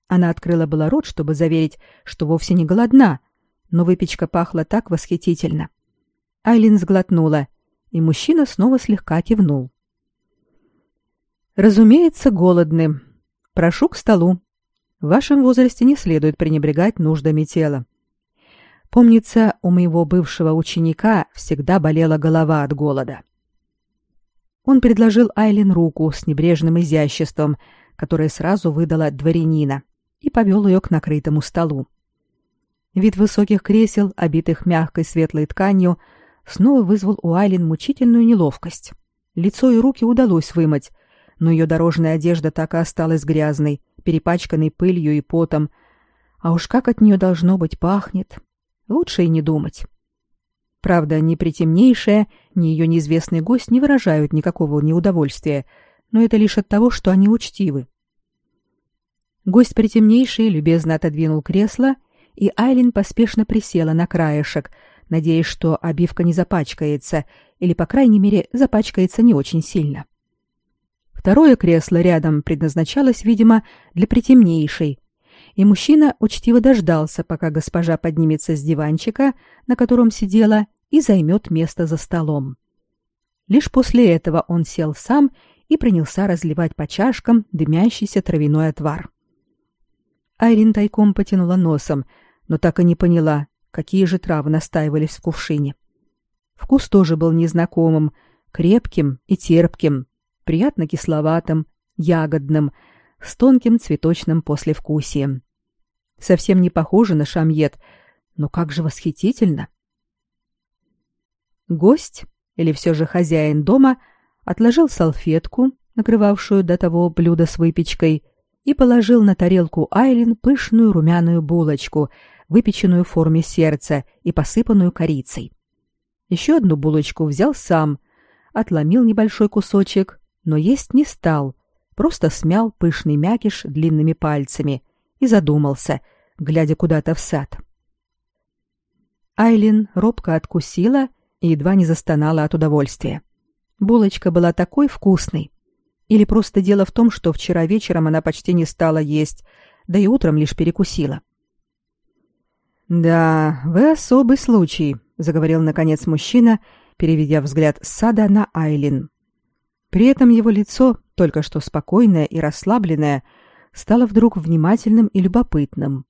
[SPEAKER 1] Она открыла было рот, чтобы заверить, что вовсе не голодна, но выпечка пахла так восхитительно. Айлин сглотнула, и мужчина снова слегка кивнул. Разумеется, голодны. Прошу к столу. В вашем возрасте не следует пренебрегать нуждами тела. Помнится, у моего бывшего ученика всегда болела голова от голода. Он предложил Айлин руку с небрежным изяществом, которое сразу выдало дворянина, и повел ее к накрытому столу. Вид высоких кресел, обитых мягкой светлой тканью, снова вызвал у Айлин мучительную неловкость. Лицо и руки удалось вымыть, но ее дорожная одежда так и осталась грязной, перепачканной пылью и потом. А уж как от нее должно быть пахнет. Лучше и не думать. Правда, ни притемнейшая, ни ее неизвестный гость не выражают никакого неудовольствия, но это лишь от того, что они учтивы. Гость притемнейший любезно отодвинул кресло, и Айлин поспешно присела на краешек, надеясь, что обивка не запачкается, или, по крайней мере, запачкается не очень сильно. Второе кресло рядом предназначалось, видимо, для притемнейшей, и мужчина учтиво дождался, пока госпожа поднимется с диванчика, на котором сидела, и займет место за столом. Лишь после этого он сел сам и принялся разливать по чашкам дымящийся травяной отвар. Айрин тайком потянула носом, но так и не поняла, какие же травы настаивались в кувшине. Вкус тоже был незнакомым, крепким и терпким, приятно кисловатым, ягодным, с тонким цветочным послевкусием. Совсем не похоже на шамьет, но как же восхитительно! Гость, или все же хозяин дома, отложил салфетку, накрывавшую до того блюдо с выпечкой, и положил на тарелку Айлин пышную румяную булочку, выпеченную в форме сердца и посыпанную корицей. Еще одну булочку взял сам, отломил небольшой кусочек, но есть не стал, просто смял пышный мякиш длинными пальцами и задумался, глядя куда-то в сад. Айлин робко откусила и едва не застонала от удовольствия. Булочка была такой вкусной. Или просто дело в том, что вчера вечером она почти не стала есть, да и утром лишь перекусила. «Да, вы особый случай», — заговорил наконец мужчина, переведя взгляд с сада на Айлин. При этом его лицо, только что спокойное и расслабленное, стало вдруг внимательным и любопытным.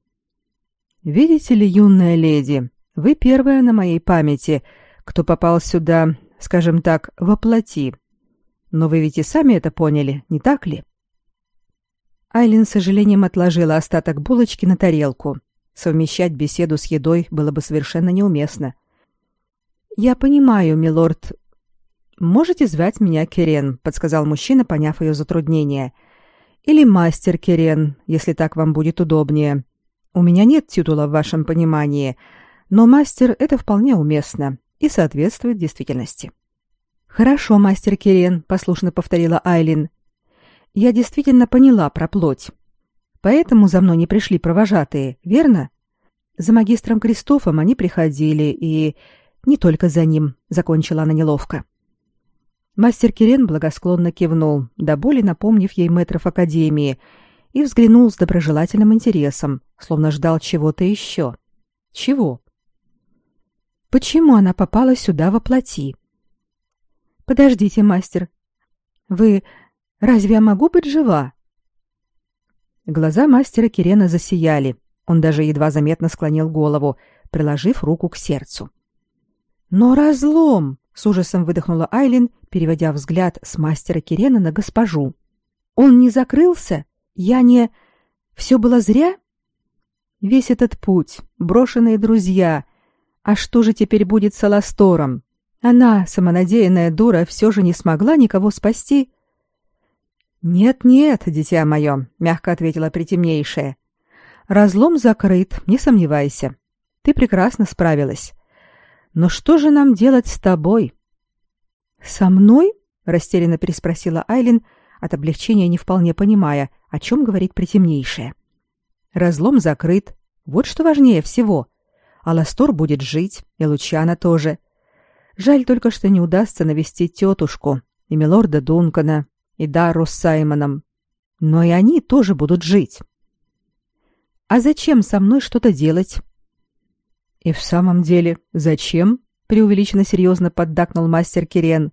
[SPEAKER 1] «Видите ли, юная леди, вы первая на моей памяти, кто попал сюда, скажем так, воплоти. Но вы ведь и сами это поняли, не так ли?» Айлин с сожалением отложила остаток булочки на тарелку. Совмещать беседу с едой было бы совершенно неуместно. «Я понимаю, милорд, «Можете звать меня Керен», — подсказал мужчина, поняв ее затруднение. «Или мастер Керен, если так вам будет удобнее. У меня нет титула в вашем понимании, но мастер — это вполне уместно и соответствует действительности». «Хорошо, мастер Керен», — послушно повторила Айлин. «Я действительно поняла про плоть. Поэтому за мной не пришли провожатые, верно? За магистром Кристофом они приходили, и... Не только за ним», — закончила она неловко. Мастер Кирен благосклонно кивнул, до боли напомнив ей метров Академии, и взглянул с доброжелательным интересом, словно ждал чего-то еще. Чего? Почему она попала сюда во плоти? Подождите, мастер. Вы... Разве я могу быть жива? Глаза мастера Кирена засияли. Он даже едва заметно склонил голову, приложив руку к сердцу. Но разлом! С ужасом выдохнула Айлин, переводя взгляд с мастера Кирена на госпожу. Он не закрылся? Я не... Все было зря? Весь этот путь, брошенные друзья. А что же теперь будет с Аластором? Она, самонадеянная дура, все же не смогла никого спасти. «Нет-нет, дитя мое», — мягко ответила притемнейшая. «Разлом закрыт, не сомневайся. Ты прекрасно справилась. Но что же нам делать с тобой? Со мной? растерянно переспросила Айлин, от облегчения не вполне понимая, о чем говорит притемнейшая. Разлом закрыт. Вот что важнее всего. Аластор будет жить, и Лучана тоже. Жаль только, что не удастся навестить тетушку, и милорда Дункана, и Дару с Саймоном. Но и они тоже будут жить. А зачем со мной что-то делать? И в самом деле, зачем? преувеличенно серьезно поддакнул мастер Кирен.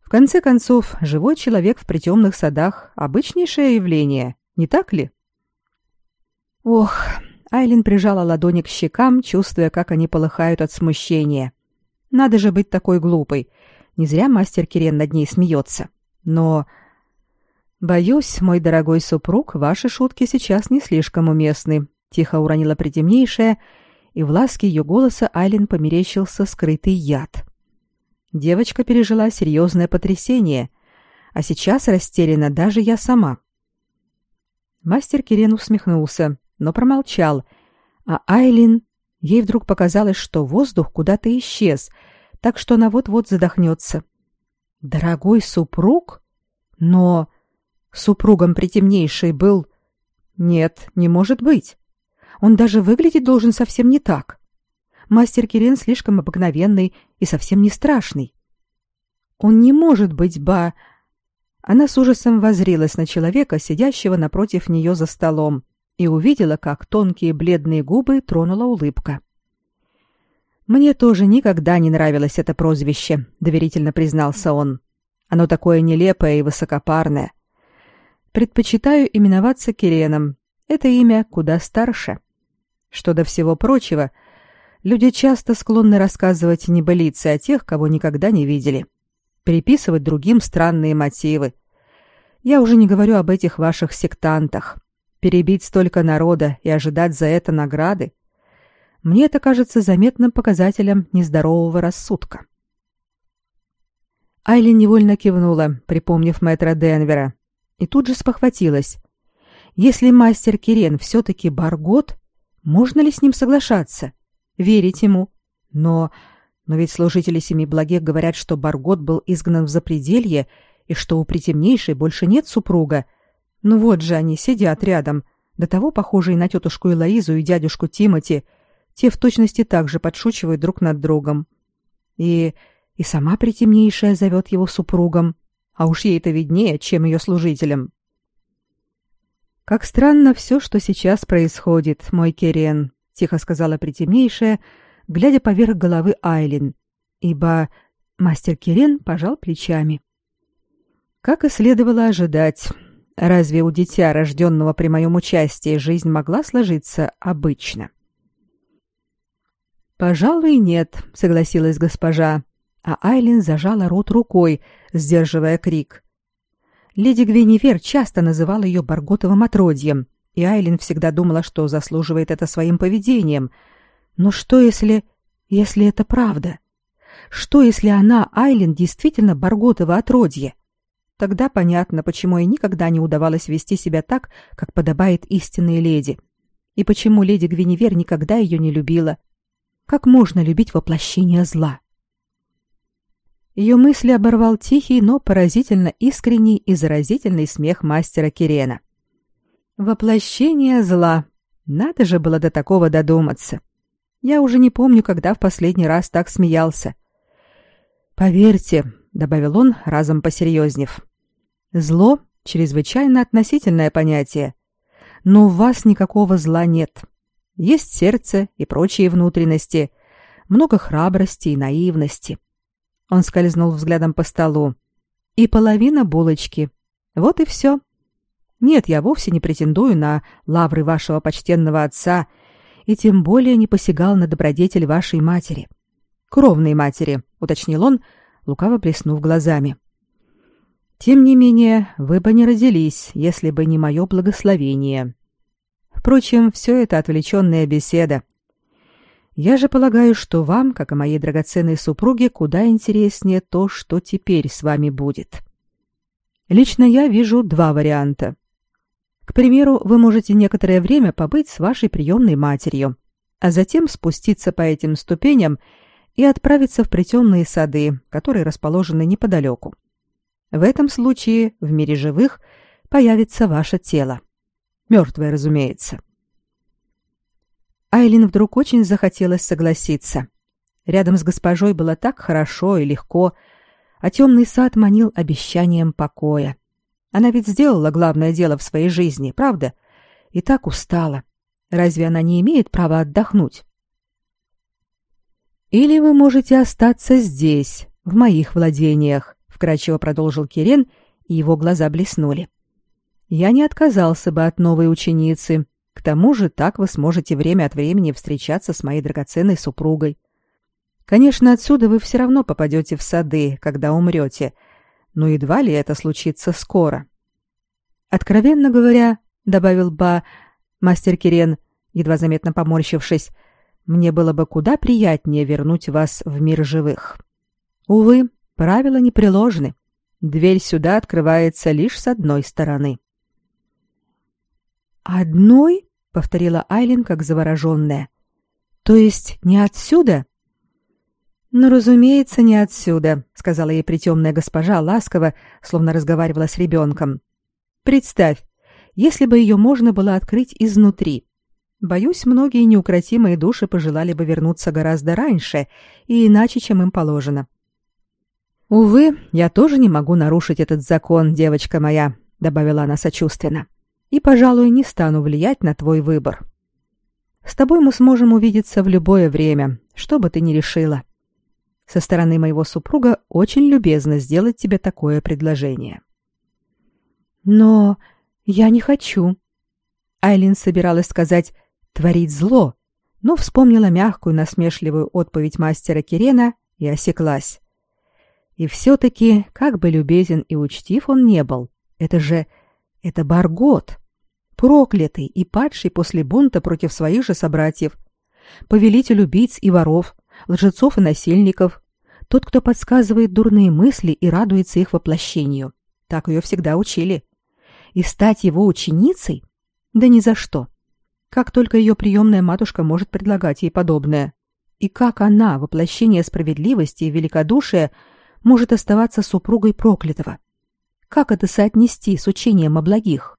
[SPEAKER 1] В конце концов, живой человек в притемных садах обычнейшее явление, не так ли? Ох, Айлин прижала ладони к щекам, чувствуя, как они полыхают от смущения. Надо же быть такой глупой. Не зря мастер Кирен над ней смеется. Но боюсь, мой дорогой супруг, ваши шутки сейчас не слишком уместны, тихо уронила притемнейшая и в ласке ее голоса Айлин померещился скрытый яд. Девочка пережила серьезное потрясение, а сейчас растеряна даже я сама. Мастер Кирен усмехнулся, но промолчал, а Айлин... Ей вдруг показалось, что воздух куда-то исчез, так что она вот-вот задохнется. Дорогой супруг? Но супругом притемнейшей был... Нет, не может быть. Он даже выглядеть должен совсем не так. Мастер Кирен слишком обыкновенный и совсем не страшный. Он не может быть ба... Она с ужасом воззрилась на человека, сидящего напротив нее за столом, и увидела, как тонкие бледные губы тронула улыбка. «Мне тоже никогда не нравилось это прозвище», — доверительно признался он. «Оно такое нелепое и высокопарное. Предпочитаю именоваться Киреном. Это имя куда старше. Что до всего прочего, люди часто склонны рассказывать небылицы о тех, кого никогда не видели, приписывать другим странные мотивы. Я уже не говорю об этих ваших сектантах. Перебить столько народа и ожидать за это награды. Мне это кажется заметным показателем нездорового рассудка. Айлин невольно кивнула, припомнив мэтра Денвера, и тут же спохватилась. Если мастер Кирен все-таки Баргот, можно ли с ним соглашаться? Верить ему? Но... Но ведь служители семи благих говорят, что Баргот был изгнан в запределье и что у притемнейшей больше нет супруга. Ну вот же они сидят рядом, до того похожие на тетушку Элоизу и дядюшку Тимати. Те в точности так же подшучивают друг над другом. И... и сама притемнейшая зовет его супругом. А уж ей-то виднее, чем ее служителям. «Как странно все, что сейчас происходит, мой Керен», — тихо сказала притемнейшая, глядя поверх головы Айлин, ибо мастер Керен пожал плечами. Как и следовало ожидать, разве у дитя, рожденного при моем участии, жизнь могла сложиться обычно? «Пожалуй, нет», — согласилась госпожа, а Айлин зажала рот рукой, сдерживая крик. Леди Гвиневер часто называла ее Барготовым отродьем, и Айлин всегда думала, что заслуживает это своим поведением. Но что если... если это правда? Что если она, Айлин, действительно Барготова отродье? Тогда понятно, почему ей никогда не удавалось вести себя так, как подобает истинной леди. И почему леди Гвиневер никогда ее не любила. Как можно любить воплощение зла? Ее мысли оборвал тихий, но поразительно искренний и заразительный смех мастера Кирена. Воплощение зла. Надо же было до такого додуматься. Я уже не помню, когда в последний раз так смеялся. Поверьте, добавил он, разом посерьезнев. Зло чрезвычайно относительное понятие. Но у вас никакого зла нет. Есть сердце и прочие внутренности, много храбрости и наивности. Он скользнул взглядом по столу. И половина булочки. Вот и все. Нет, я вовсе не претендую на лавры вашего почтенного отца, и тем более не посягал на добродетель вашей матери. Кровной матери, уточнил он, лукаво блеснув глазами. Тем не менее, вы бы не родились, если бы не мое благословение. Впрочем, все это отвлеченная беседа. Я же полагаю, что вам, как и моей драгоценной супруге, куда интереснее то, что теперь с вами будет. Лично я вижу два варианта. К примеру, вы можете некоторое время побыть с вашей приемной матерью, а затем спуститься по этим ступеням и отправиться в притемные сады, которые расположены неподалеку. В этом случае в мире живых появится ваше тело. Мертвое, разумеется. Айлин вдруг очень захотелось согласиться. Рядом с госпожой было так хорошо и легко, а темный сад манил обещанием покоя. Она ведь сделала главное дело в своей жизни, правда? И так устала. Разве она не имеет права отдохнуть? Или вы можете остаться здесь, в моих владениях, вкрадчиво продолжил Кирен, и его глаза блеснули. Я не отказался бы от новой ученицы, к тому же так вы сможете время от времени встречаться с моей драгоценной супругой. Конечно, отсюда вы все равно попадете в сады, когда умрете, но едва ли это случится скоро. Откровенно говоря, добавил Ба, мастер Кирен, едва заметно поморщившись, мне было бы куда приятнее вернуть вас в мир живых. Увы, правила не приложены. Дверь сюда открывается лишь с одной стороны. Одной? Повторила Айлин как завороженная. То есть не отсюда? Ну, разумеется, не отсюда, сказала ей притемная госпожа ласково, словно разговаривала с ребенком. Представь, если бы ее можно было открыть изнутри. Боюсь, многие неукротимые души пожелали бы вернуться гораздо раньше и иначе, чем им положено. Увы, я тоже не могу нарушить этот закон, девочка моя, добавила она сочувственно. И, пожалуй, не стану влиять на твой выбор. С тобой мы сможем увидеться в любое время, что бы ты ни решила. Со стороны моего супруга очень любезно сделать тебе такое предложение. Но я не хочу. Айлин собиралась сказать творить зло, но вспомнила мягкую насмешливую отповедь мастера Кирена и осеклась. И все-таки, как бы любезен и учтив он не был, это же... это Баргот, проклятый и падший после бунта против своих же собратьев, повелитель убийц и воров, лжецов и насильников, тот, кто подсказывает дурные мысли и радуется их воплощению. Так ее всегда учили. И стать его ученицей? Да ни за что. Как только ее приемная матушка может предлагать ей подобное. И как она, воплощение справедливости и великодушия, может оставаться супругой проклятого? Как это соотнести с учением о благих?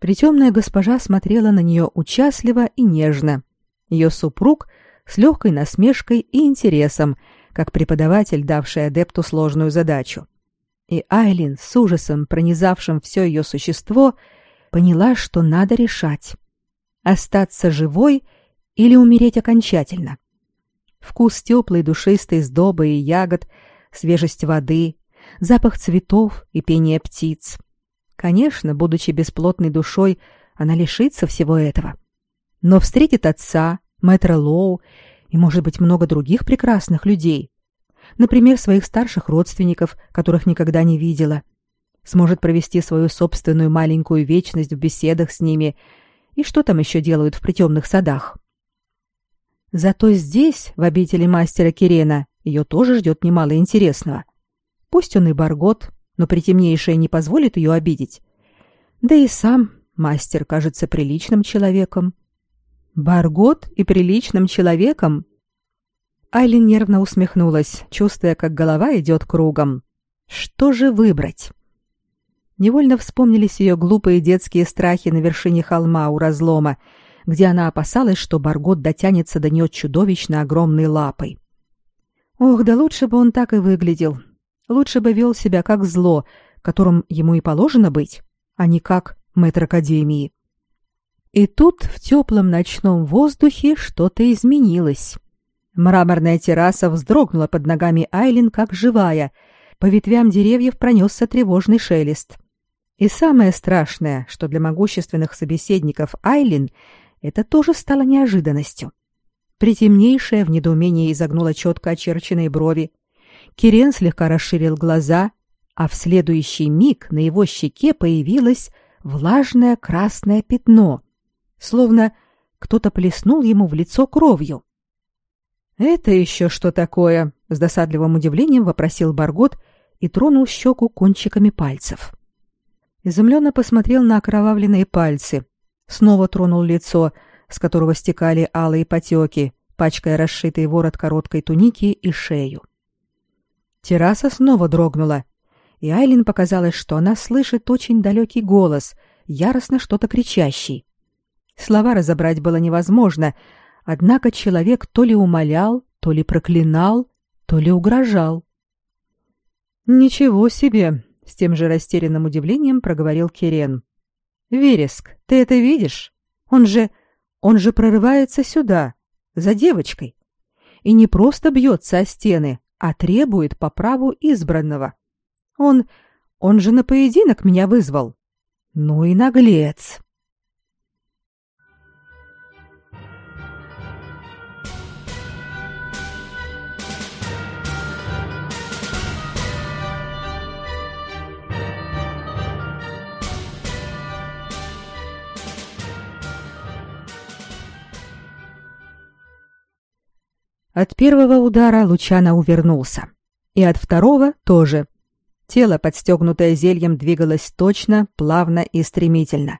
[SPEAKER 1] Притемная госпожа смотрела на нее участливо и нежно. Ее супруг с легкой насмешкой и интересом, как преподаватель, давший адепту сложную задачу. И Айлин, с ужасом пронизавшим все ее существо, поняла, что надо решать. Остаться живой или умереть окончательно. Вкус теплой душистой сдобы и ягод, свежесть воды, запах цветов и пение птиц. Конечно, будучи бесплотной душой, она лишится всего этого. Но встретит отца, мэтра Лоу и, может быть, много других прекрасных людей. Например, своих старших родственников, которых никогда не видела – сможет провести свою собственную маленькую вечность в беседах с ними и что там еще делают в притемных садах. Зато здесь, в обители мастера Кирена, ее тоже ждет немало интересного. Пусть он и баргот, но притемнейшее не позволит ее обидеть. Да и сам мастер кажется приличным человеком. Баргот и приличным человеком? Айлин нервно усмехнулась, чувствуя, как голова идет кругом. Что же выбрать? Невольно вспомнились ее глупые детские страхи на вершине холма у разлома, где она опасалась, что Баргот дотянется до нее чудовищно огромной лапой. Ох, да лучше бы он так и выглядел. Лучше бы вел себя как зло, которым ему и положено быть, а не как мэтр Академии. И тут в теплом ночном воздухе что-то изменилось. Мраморная терраса вздрогнула под ногами Айлин, как живая. По ветвям деревьев пронесся тревожный шелест. И самое страшное, что для могущественных собеседников Айлин это тоже стало неожиданностью. Притемнейшая в недоумении изогнула четко очерченные брови. Кирен слегка расширил глаза, а в следующий миг на его щеке появилось влажное красное пятно, словно кто-то плеснул ему в лицо кровью. «Это еще что такое?» — с досадливым удивлением вопросил Баргот и тронул щеку кончиками пальцев. Изумленно посмотрел на окровавленные пальцы, снова тронул лицо, с которого стекали алые потеки, пачкая расшитый ворот короткой туники и шею. Терраса снова дрогнула, и Айлин показалось, что она слышит очень далекий голос, яростно что-то кричащий. Слова разобрать было невозможно, однако человек то ли умолял, то ли проклинал, то ли угрожал. «Ничего себе!» с тем же растерянным удивлением проговорил Кирен. Вереск, ты это видишь? Он же он же прорывается сюда, за девочкой. И не просто бьется о стены, а требует по праву избранного. Он он же на поединок меня вызвал. Ну и наглец. От первого удара Лучано увернулся. И от второго тоже. Тело, подстегнутое зельем, двигалось точно, плавно и стремительно.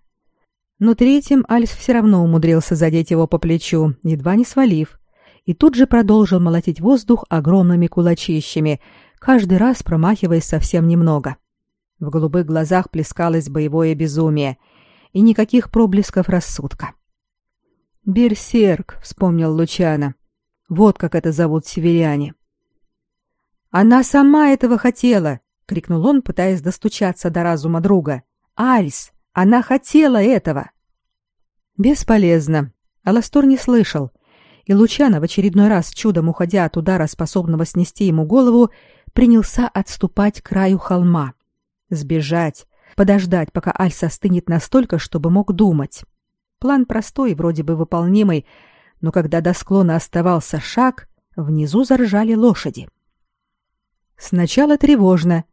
[SPEAKER 1] Но третьим Альф все равно умудрился задеть его по плечу, едва не свалив, и тут же продолжил молотить воздух огромными кулачищами, каждый раз промахиваясь совсем немного. В голубых глазах плескалось боевое безумие, и никаких проблесков рассудка. «Берсерк», — вспомнил Лучано, вот как это зовут северяне. Она сама этого хотела, крикнул он, пытаясь достучаться до разума друга. Альс, она хотела этого. Бесполезно. Аластор не слышал, и Лучано в очередной раз чудом уходя от удара, способного снести ему голову, принялся отступать к краю холма. Сбежать, подождать, пока Альс остынет настолько, чтобы мог думать. План простой, вроде бы выполнимый, но когда до склона оставался шаг, внизу заржали лошади. Сначала тревожно,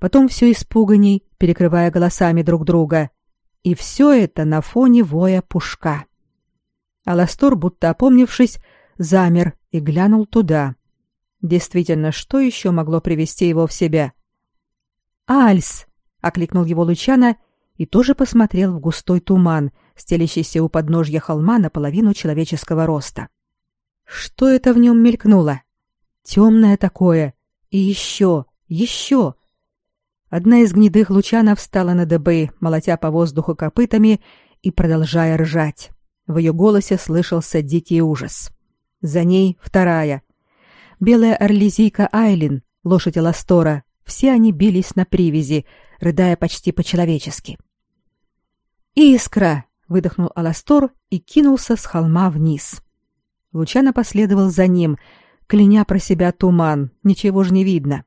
[SPEAKER 1] потом все испуганней, перекрывая голосами друг друга. И все это на фоне воя пушка. Аластор, будто опомнившись, замер и глянул туда. Действительно, что еще могло привести его в себя? «Альс!» — окликнул его Лучана и тоже посмотрел в густой туман, стелящийся у подножья холма наполовину человеческого роста. Что это в нем мелькнуло? Темное такое. И еще, еще. Одна из гнедых лучанов встала на дыбы, молотя по воздуху копытами и продолжая ржать. В ее голосе слышался дикий ужас. За ней вторая. Белая орлезийка Айлин, лошадь Ластора, все они бились на привязи, рыдая почти по-человечески. «Искра!» — выдохнул Аластор и кинулся с холма вниз. Лучано последовал за ним, кляня про себя туман, ничего ж не видно.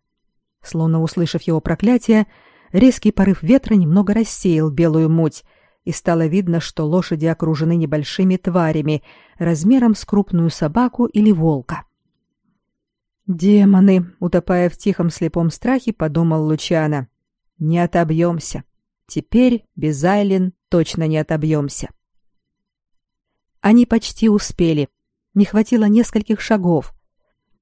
[SPEAKER 1] Словно услышав его проклятие, резкий порыв ветра немного рассеял белую муть, и стало видно, что лошади окружены небольшими тварями, размером с крупную собаку или волка. «Демоны!» — утопая в тихом слепом страхе, подумал Лучано. «Не отобьемся. Теперь без Айлин точно не отобьемся». Они почти успели. Не хватило нескольких шагов.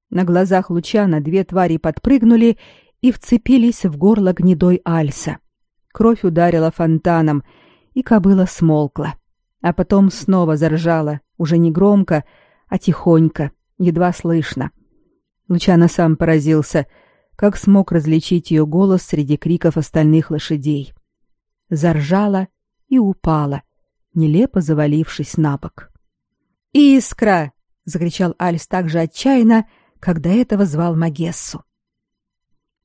[SPEAKER 1] На глазах Лучана две твари подпрыгнули и вцепились в горло гнедой Альса. Кровь ударила фонтаном, и кобыла смолкла. А потом снова заржала, уже не громко, а тихонько, едва слышно. Лучано сам поразился, как смог различить ее голос среди криков остальных лошадей. Заржала и упала, нелепо завалившись на бок. «Искра!» — закричал Альс так же отчаянно, как до этого звал Магессу.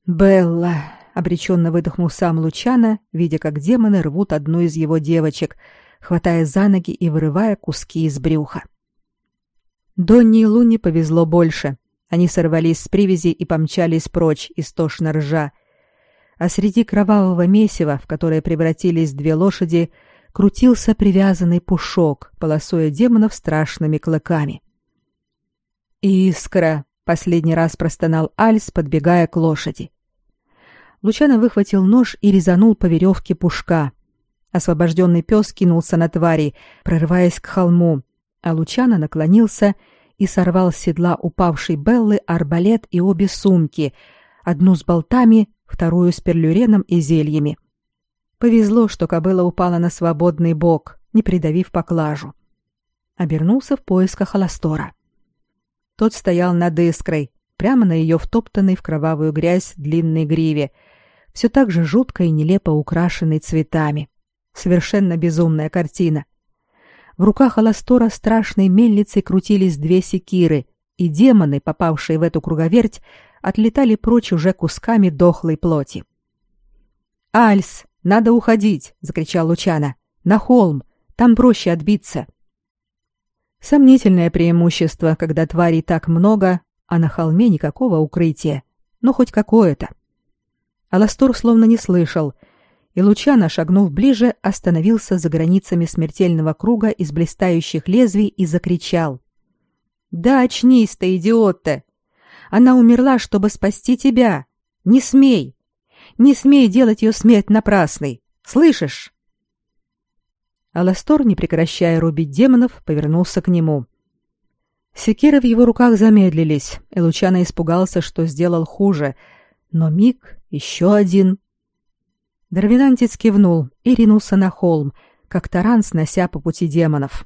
[SPEAKER 1] «Белла!» — обреченно выдохнул сам Лучана, видя, как демоны рвут одну из его девочек, хватая за ноги и вырывая куски из брюха. Донни и Луне повезло больше. Они сорвались с привязи и помчались прочь, истошно ржа. А среди кровавого месива, в которое превратились две лошади, крутился привязанный пушок, полосуя демонов страшными клыками. «Искра!» — последний раз простонал Альс, подбегая к лошади. Лучано выхватил нож и резанул по веревке пушка. Освобожденный пес кинулся на твари, прорываясь к холму, а Лучано наклонился и сорвал с седла упавшей Беллы арбалет и обе сумки, одну с болтами, вторую с перлюреном и зельями. Повезло, что кобыла упала на свободный бок, не придавив поклажу. Обернулся в поисках Аластора. Тот стоял над искрой, прямо на ее втоптанной в кровавую грязь длинной гриве, все так же жутко и нелепо украшенной цветами. Совершенно безумная картина. В руках Аластора страшной мельницей крутились две секиры, и демоны, попавшие в эту круговерть, отлетали прочь уже кусками дохлой плоти. «Альс!» Надо уходить, закричал Лучана. На холм, там проще отбиться. Сомнительное преимущество, когда тварей так много, а на холме никакого укрытия. Но хоть какое-то. Аластор словно не слышал, и Лучана, шагнув ближе, остановился за границами смертельного круга из блистающих лезвий и закричал: "Да очнись ты, идиот-то! Она умерла, чтобы спасти тебя. Не смей! Не смей делать ее смерть напрасной. Слышишь? Аластор, не прекращая рубить демонов, повернулся к нему. Секиры в его руках замедлились, и Лучано испугался, что сделал хуже. Но миг, еще один. Дарвинантец кивнул и ринулся на холм, как таран, снося по пути демонов.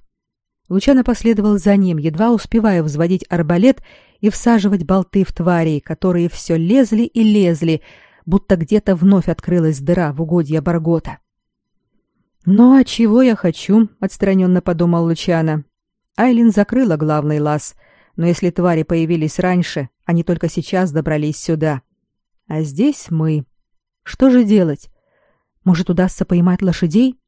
[SPEAKER 1] Лучано последовал за ним, едва успевая взводить арбалет и всаживать болты в тварей, которые все лезли и лезли, будто где-то вновь открылась дыра в угодье Баргота. «Ну а чего я хочу?» — отстраненно подумал Лучано. Айлин закрыла главный лаз, Но если твари появились раньше, они только сейчас добрались сюда. А здесь мы. Что же делать? Может, удастся поймать лошадей?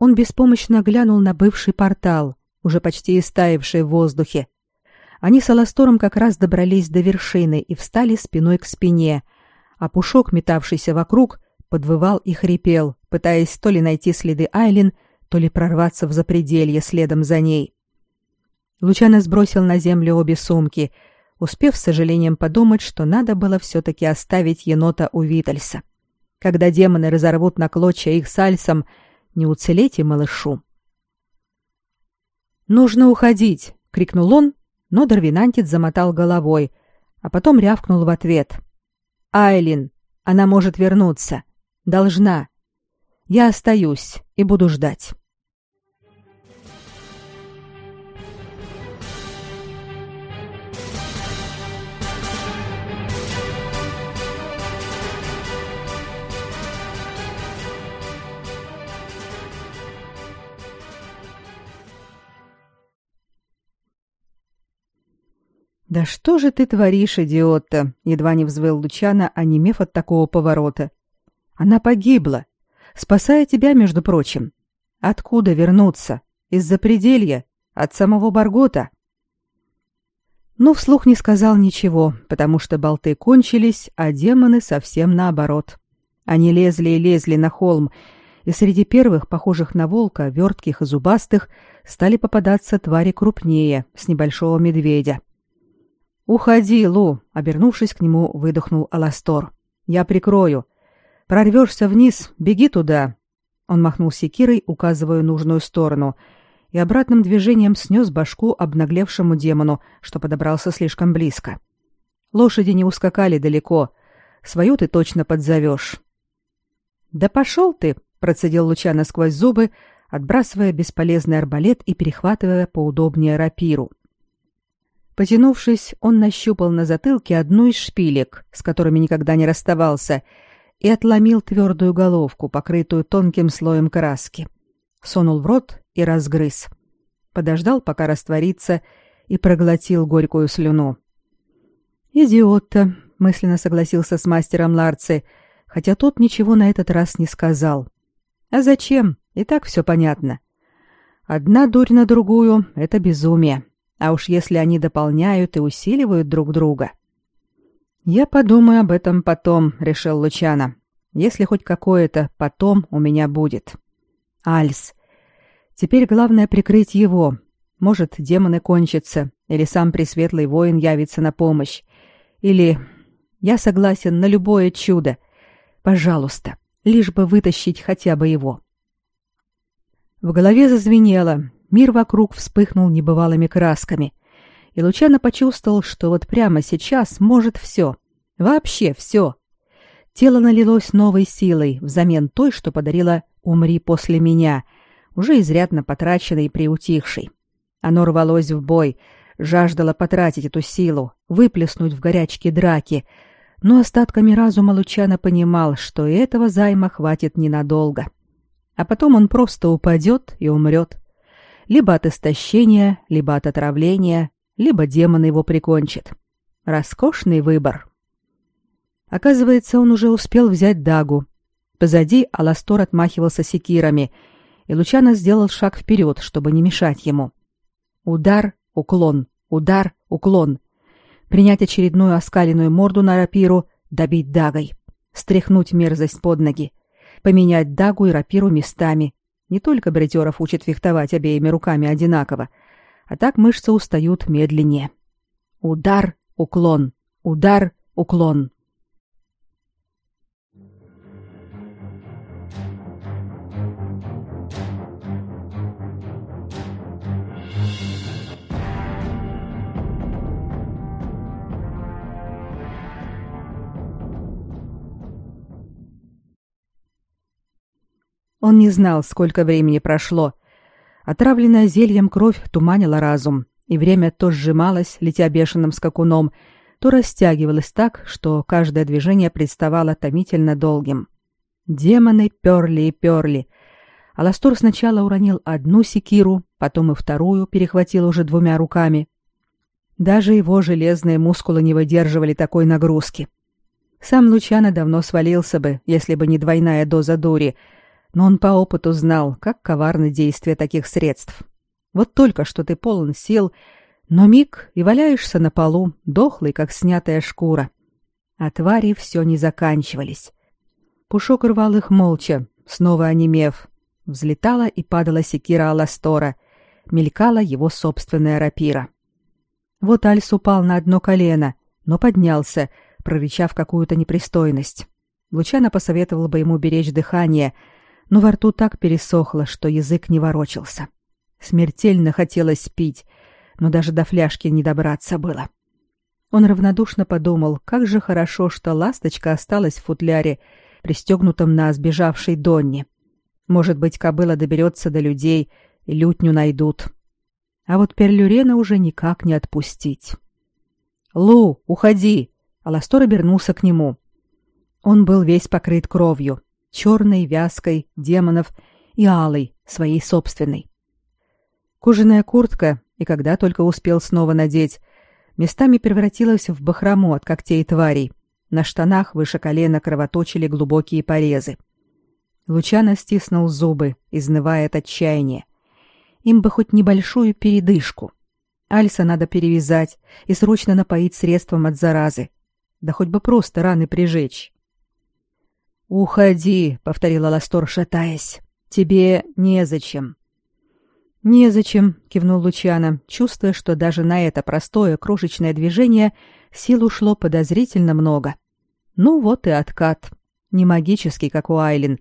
[SPEAKER 1] Он беспомощно глянул на бывший портал, уже почти истаивший в воздухе. Они с Аластором как раз добрались до вершины и встали спиной к спине, а Пушок, метавшийся вокруг, подвывал и хрипел, пытаясь то ли найти следы Айлин, то ли прорваться в запределье следом за ней. Лучано сбросил на землю обе сумки, успев с сожалением подумать, что надо было все-таки оставить енота у Витальса. Когда демоны разорвут на клочья их сальсом, не уцелеть и малышу. «Нужно уходить!» — крикнул он, но Дарвинантит замотал головой, а потом рявкнул в ответ. «Айлин, она может вернуться. Должна. Я остаюсь и буду ждать». «Да что же ты творишь, идиот-то?» — едва не взвыл Лучана, онемев от такого поворота. «Она погибла, спасая тебя, между прочим. Откуда вернуться? Из-за пределья? От самого Баргота?» Но вслух не сказал ничего, потому что болты кончились, а демоны совсем наоборот. Они лезли и лезли на холм, и среди первых, похожих на волка, вертких и зубастых, стали попадаться твари крупнее, с небольшого медведя. «Уходи, Лу!» — обернувшись к нему, выдохнул Аластор. «Я прикрою. Прорвешься вниз, беги туда!» Он махнул секирой, указывая нужную сторону, и обратным движением снес башку обнаглевшему демону, что подобрался слишком близко. Лошади не ускакали далеко. Свою ты точно подзовешь. «Да пошел ты!» — процедил Лучано сквозь зубы, отбрасывая бесполезный арбалет и перехватывая поудобнее рапиру. Потянувшись, он нащупал на затылке одну из шпилек, с которыми никогда не расставался, и отломил твердую головку, покрытую тонким слоем краски. Сунул в рот и разгрыз. Подождал, пока растворится, и проглотил горькую слюну. «Идиот-то!» — мысленно согласился с мастером Ларци, хотя тот ничего на этот раз не сказал. «А зачем? И так все понятно. Одна дурь на другую — это безумие. А уж если они дополняют и усиливают друг друга. Я подумаю об этом потом, решил Лучано. Если хоть какое-то потом у меня будет. Альс. Теперь главное прикрыть его. Может, демоны кончатся, или сам пресветлый воин явится на помощь. Или я согласен на любое чудо. Пожалуйста, лишь бы вытащить хотя бы его. В голове зазвенело, Мир вокруг вспыхнул небывалыми красками, и Лучано почувствовал, что вот прямо сейчас может все, вообще все. Тело налилось новой силой взамен той, что подарила «Умри после меня», уже изрядно потраченной и приутихшей. Оно рвалось в бой, жаждало потратить эту силу, выплеснуть в горячке драки, но остатками разума Лучано понимал, что этого займа хватит ненадолго. А потом он просто упадет и умрет либо от истощения, либо от отравления, либо демон его прикончит. Роскошный выбор. Оказывается, он уже успел взять дагу. Позади Аластор отмахивался секирами, и Лучано сделал шаг вперед, чтобы не мешать ему. Удар, уклон, удар, уклон. Принять очередную оскаленную морду на рапиру, добить дагой. Стряхнуть мерзость под ноги. Поменять дагу и рапиру местами, не только бритеров учат фехтовать обеими руками одинаково, а так мышцы устают медленнее. Удар, уклон, удар, уклон. Он не знал, сколько времени прошло. Отравленная зельем кровь туманила разум, и время то сжималось, летя бешеным скакуном, то растягивалось так, что каждое движение представало томительно долгим. Демоны перли и перли. Аластор сначала уронил одну секиру, потом и вторую перехватил уже двумя руками. Даже его железные мускулы не выдерживали такой нагрузки. Сам Лучано давно свалился бы, если бы не двойная доза дури, но он по опыту знал, как коварны действия таких средств. Вот только что ты полон сил, но миг и валяешься на полу, дохлый, как снятая шкура. А твари все не заканчивались. Пушок рвал их молча, снова онемев. Взлетала и падала секира Аластора, мелькала его собственная рапира. Вот Альс упал на одно колено, но поднялся, прорычав какую-то непристойность. Лучано посоветовал бы ему беречь дыхание, но во рту так пересохло, что язык не ворочался. Смертельно хотелось пить, но даже до фляжки не добраться было. Он равнодушно подумал, как же хорошо, что ласточка осталась в футляре, пристегнутом на сбежавшей Донне. Может быть, кобыла доберется до людей, и лютню найдут. А вот Перлюрена уже никак не отпустить. «Лу, уходи!» Аластор обернулся к нему. Он был весь покрыт кровью, черной, вязкой, демонов и алой, своей собственной. Кожаная куртка, и когда только успел снова надеть, местами превратилась в бахрому от когтей тварей. На штанах выше колена кровоточили глубокие порезы. Лучано стиснул зубы, изнывая от отчаяния. Им бы хоть небольшую передышку. Альса надо перевязать и срочно напоить средством от заразы. Да хоть бы просто раны прижечь. «Уходи», — повторила Ластор, шатаясь. «Тебе незачем». «Незачем», — кивнул Лучано, чувствуя, что даже на это простое крошечное движение сил ушло подозрительно много. Ну вот и откат. Не магический, как у Айлин,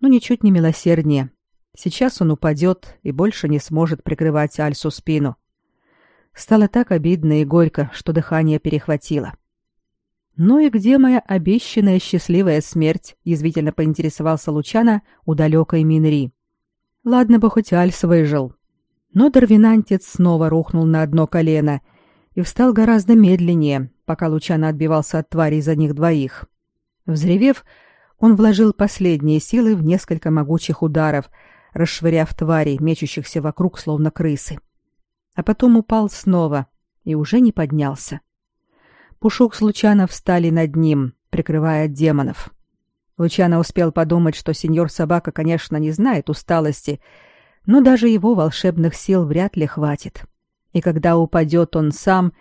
[SPEAKER 1] но ничуть не милосерднее. Сейчас он упадет и больше не сможет прикрывать Альсу спину. Стало так обидно и горько, что дыхание перехватило. «Ну и где моя обещанная счастливая смерть?» — язвительно поинтересовался Лучана у далекой Минри. «Ладно бы хоть Альс выжил, но Дарвинантец снова рухнул на одно колено и встал гораздо медленнее, пока Лучано отбивался от тварей за них двоих. Взревев, он вложил последние силы в несколько могучих ударов, расшвыряв тварей, мечущихся вокруг, словно крысы. А потом упал снова и уже не поднялся. Пушок с Лучано встали над ним, прикрывая демонов. Лучано успел подумать, что сеньор Собака, конечно, не знает усталости, но даже его волшебных сил вряд ли хватит. И когда упадет он сам,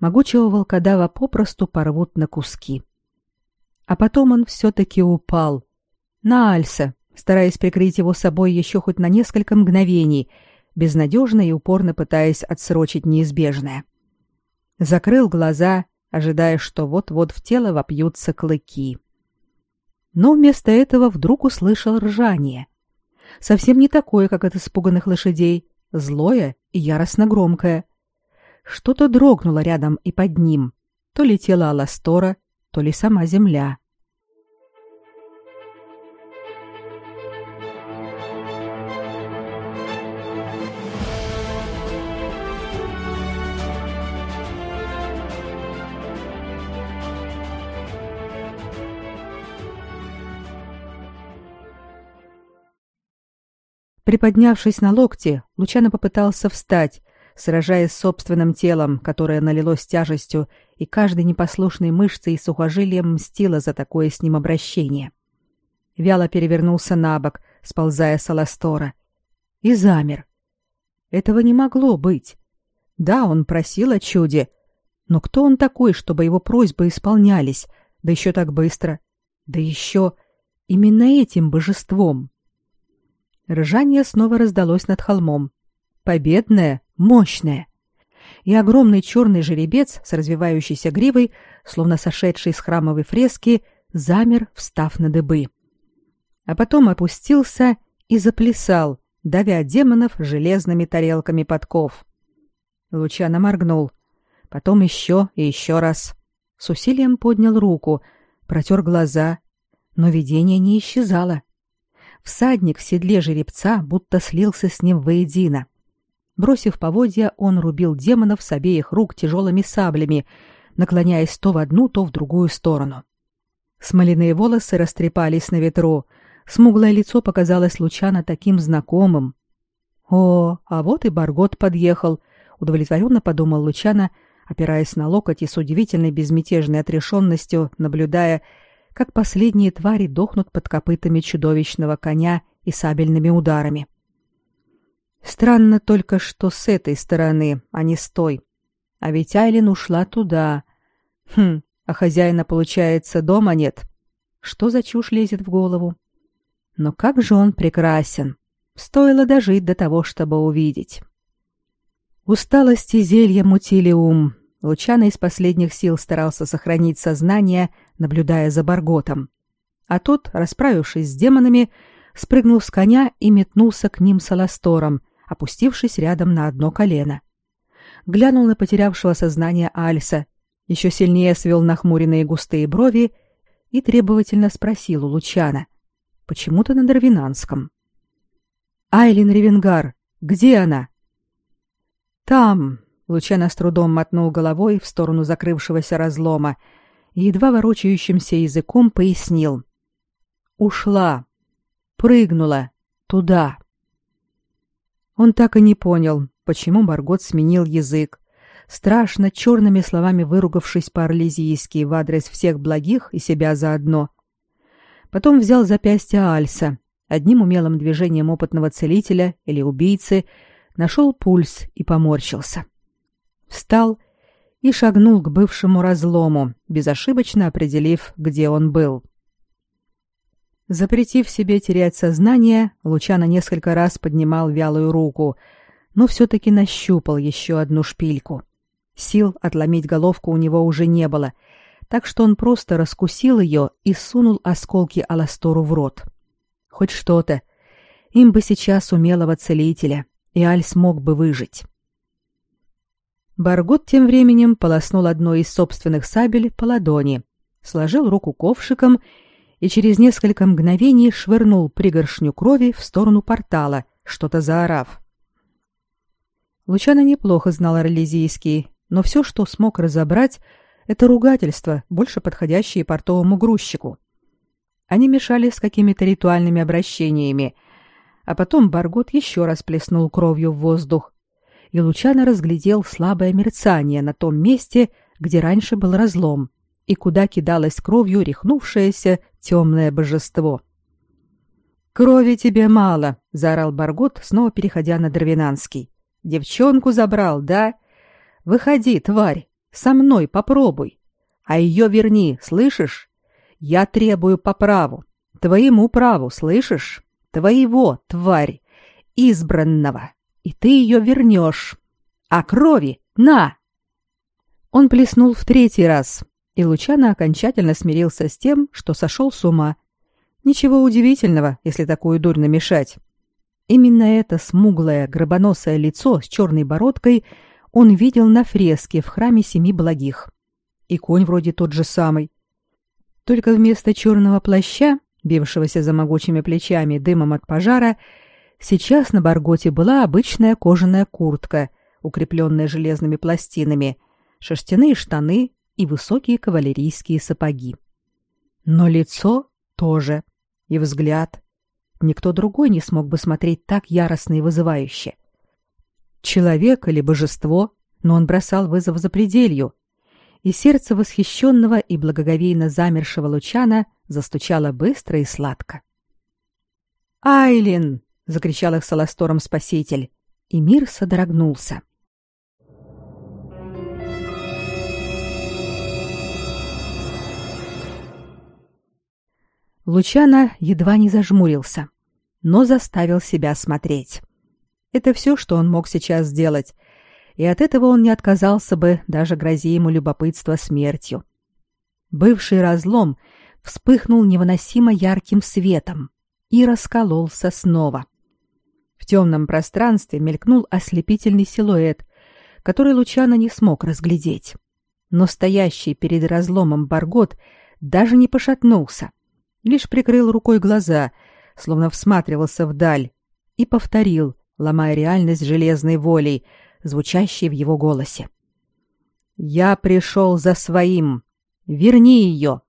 [SPEAKER 1] могучего волкодава попросту порвут на куски. А потом он все-таки упал. На Альса, стараясь прикрыть его собой еще хоть на несколько мгновений, безнадежно и упорно пытаясь отсрочить неизбежное. Закрыл глаза, ожидая, что вот-вот в тело вопьются клыки. Но вместо этого вдруг услышал ржание — совсем не такое, как от испуганных лошадей, злое и яростно громкое. Что-то дрогнуло рядом и под ним, то ли тело Аластора, то ли сама земля. Приподнявшись на локте, Лучано попытался встать, сражаясь с собственным телом, которое налилось тяжестью, и каждой непослушной мышцей и сухожилием мстило за такое с ним обращение. Вяло перевернулся на бок, сползая с аластора, и замер. Этого не могло быть. Да, он просил о чуде, но кто он такой, чтобы его просьбы исполнялись, да еще так быстро, да еще именно этим божеством? Ржание снова раздалось над холмом. Победное, мощное. И огромный черный жеребец с развивающейся гривой, словно сошедший с храмовой фрески, замер, встав на дыбы. А потом опустился и заплясал, давя демонов железными тарелками подков. Лучано моргнул. Потом еще и еще раз. С усилием поднял руку, протер глаза, но видение не исчезало. Всадник в седле жеребца будто слился с ним воедино. Бросив поводья, он рубил демонов с обеих рук тяжелыми саблями, наклоняясь то в одну, то в другую сторону. Смоляные волосы растрепались на ветру, смуглое лицо показалось Лучано таким знакомым. «О, а вот и Баргот подъехал», — удовлетворенно подумал Лучано, опираясь на локоть и с удивительной безмятежной отрешенностью наблюдая, как последние твари дохнут под копытами чудовищного коня и сабельными ударами. Странно только, что с этой стороны, а не с той. А ведь Айлин ушла туда. Хм, а хозяина, получается, дома нет. Что за чушь лезет в голову? Но как же он прекрасен! Стоило дожить до того, чтобы увидеть. Усталость и зелья мутили ум. Лучано из последних сил старался сохранить сознание, наблюдая за Барготом. А тот, расправившись с демонами, спрыгнул с коня и метнулся к ним с аластором, опустившись рядом на одно колено. Глянул на потерявшего сознание Альса, еще сильнее свел нахмуренные густые брови и требовательно спросил у Лучана. Почему-то на Дарвинанском. «Айлин Ревенгар, где она?» «Там», — Лучана с трудом мотнул головой в сторону закрывшегося разлома и едва ворочающимся языком пояснил. «Ушла. Прыгнула. Туда». Он так и не понял, почему Баргот сменил язык, страшно черными словами выругавшись по-орлезийски в адрес всех благих и себя заодно. Потом взял запястье Альса, одним умелым движением опытного целителя или убийцы нашел пульс и поморщился. Встал и шагнул к бывшему разлому, безошибочно определив, где он был. Запретив себе терять сознание, Лучано несколько раз поднимал вялую руку, но все-таки нащупал еще одну шпильку. Сил отломить головку у него уже не было, так что он просто раскусил ее и сунул осколки Аластору в рот. Хоть что-то. Им бы сейчас умелого целителя, и Аль смог бы выжить. Баргот тем временем полоснул одной из собственных сабель по ладони, сложил руку ковшиком и через несколько мгновений швырнул пригоршню крови в сторону портала, что-то заорав. Лучано неплохо знал орлезийский, но все, что смог разобрать, это ругательства, больше подходящие портовому грузчику. Они мешали с какими-то ритуальными обращениями, а потом Баргот еще раз плеснул кровью в воздух, и Лучано разглядел слабое мерцание на том месте, где раньше был разлом, и куда кидалось кровью рехнувшееся темное божество. «Крови тебе мало!» — заорал Баргот, снова переходя на Дровинанский. «Девчонку забрал, да? Выходи, тварь, со мной попробуй. А ее верни, слышишь? Я требую по праву, твоему праву, слышишь? Твоего, тварь, избранного. И ты ее вернешь. А крови на!» Он плеснул в третий раз, и Лучано окончательно смирился с тем, что сошел с ума. Ничего удивительного, если такую дурь намешать. Именно это смуглое, гробоносое лицо с черной бородкой он видел на фреске в храме Семи Благих. И конь вроде тот же самый. Только вместо черного плаща, бившегося за могучими плечами дымом от пожара, сейчас на Барготе была обычная кожаная куртка, укрепленная железными пластинами, шерстяные штаны и высокие кавалерийские сапоги. Но лицо тоже, и взгляд. Никто другой не смог бы смотреть так яростно и вызывающе. Человек или божество, но он бросал вызов за пределью, и сердце восхищенного и благоговейно замершего Лучана застучало быстро и сладко. «Айлин!» — закричал их Солостором спаситель, и мир содрогнулся. Лучано едва не зажмурился, но заставил себя смотреть. Это все, что он мог сейчас сделать, и от этого он не отказался бы, даже грози ему любопытство смертью. Бывший разлом вспыхнул невыносимо ярким светом и раскололся снова. В темном пространстве мелькнул ослепительный силуэт, который Лучано не смог разглядеть. Но стоящий перед разломом Баргот даже не пошатнулся, лишь прикрыл рукой глаза, словно всматривался вдаль, и повторил, ломая реальность железной волей, звучащей в его голосе. «Я пришел за своим. Верни ее!»